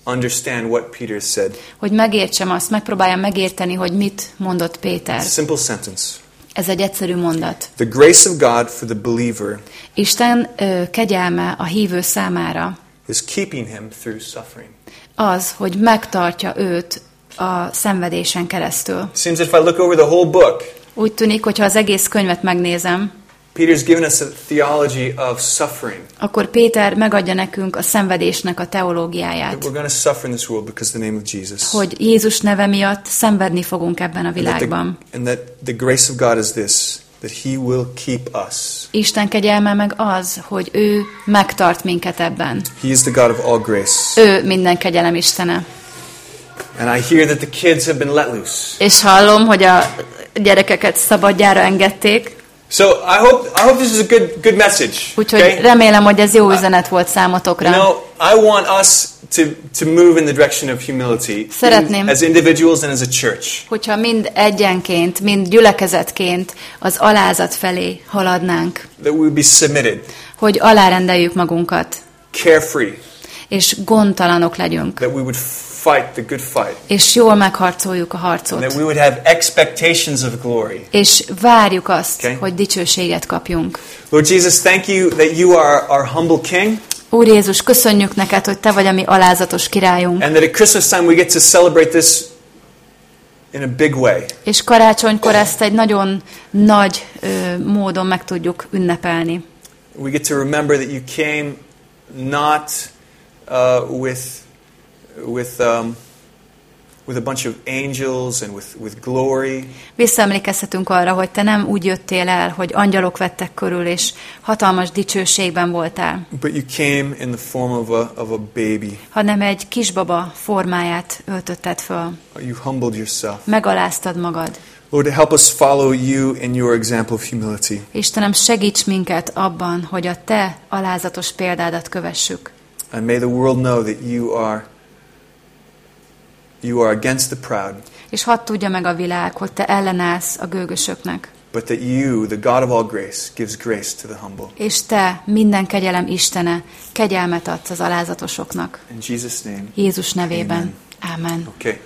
understand what Peter said. hogy megértsem azt, megpróbáljam megérteni, hogy mit mondott Péter. a simple sentence. Ez egy egyszerű mondat. The grace of God for the believer Isten ö, kegyelme a hívő számára is keeping him through suffering. az, hogy megtartja őt a szenvedésen keresztül. Seems if I look over the whole book, Úgy tűnik, hogyha az egész könyvet megnézem, Peter's given us a theology of suffering. akkor Péter megadja nekünk a szenvedésnek a That teológiáját. we're going to suffer in this world because of the name of Jesus. Hogy Jézus neve miatt szenvedni fogunk ebben a And that, the, világban. and that the grace of God is this that He will keep us. Isten kegyelme meg az, hogy ő megtart minket ebben. He is the God of all grace. Ő minden kegyelem Istene. And I hear that the kids have been let loose. És hallom, hogy a gyerekeket szabadjára engedték, So I hope I hope this is a good good message. úgyhogy Okay? remélem, hogy ez jó üzenet volt számotokra. You know, I want us to to move in the direction of humility Szeretném. as individuals and as a church. Hogyha mind egyenként, mind gyülekezetként az alázat felé haladnánk, That we be submitted, hogy alárendeljük magunkat, carefree, és gondtalanok legyünk, that we would fight the good fight, és jól megharcoljuk a and that harcot, we would have expectations of glory. és várjuk azt, Okay. hogy dicsőséget kapjunk. Lord Jesus, thank you that you are our humble King, Úr Jézus, köszönjük neked, hogy te vagy a mi alázatos királyunk, and that at Christmas time we get to celebrate this in a big way. és karácsonykor ezt egy nagyon nagy ö, módon meg tudjuk ünnepelni. We get to remember that you came not uh, with with um, with a bunch of angels and with, with glory, Visszaemlékezhetünk arra, hogy te nem úgy jöttél el, hogy angyalok vettek körül, és hatalmas dicsőségben voltál, but you came in the form of a of a baby. hanem egy kisbaba formáját öltötted föl. You humbled yourself. Megaláztad magad. Lord, help us follow you in your example of humility. Istenem, segíts minket abban, hogy a te alázatos példádat kövessük. And may the world know that you are you are against the proud, És hadd tudja meg a világ, hogy te ellenállsz a gőgösöknek. but that you, the God of all grace, gives grace to the humble. És te, minden kegyelem Istene, kegyelmet adsz az alázatosoknak. In Jesus' name. Jézus nevében. Amen. Amen. Okay.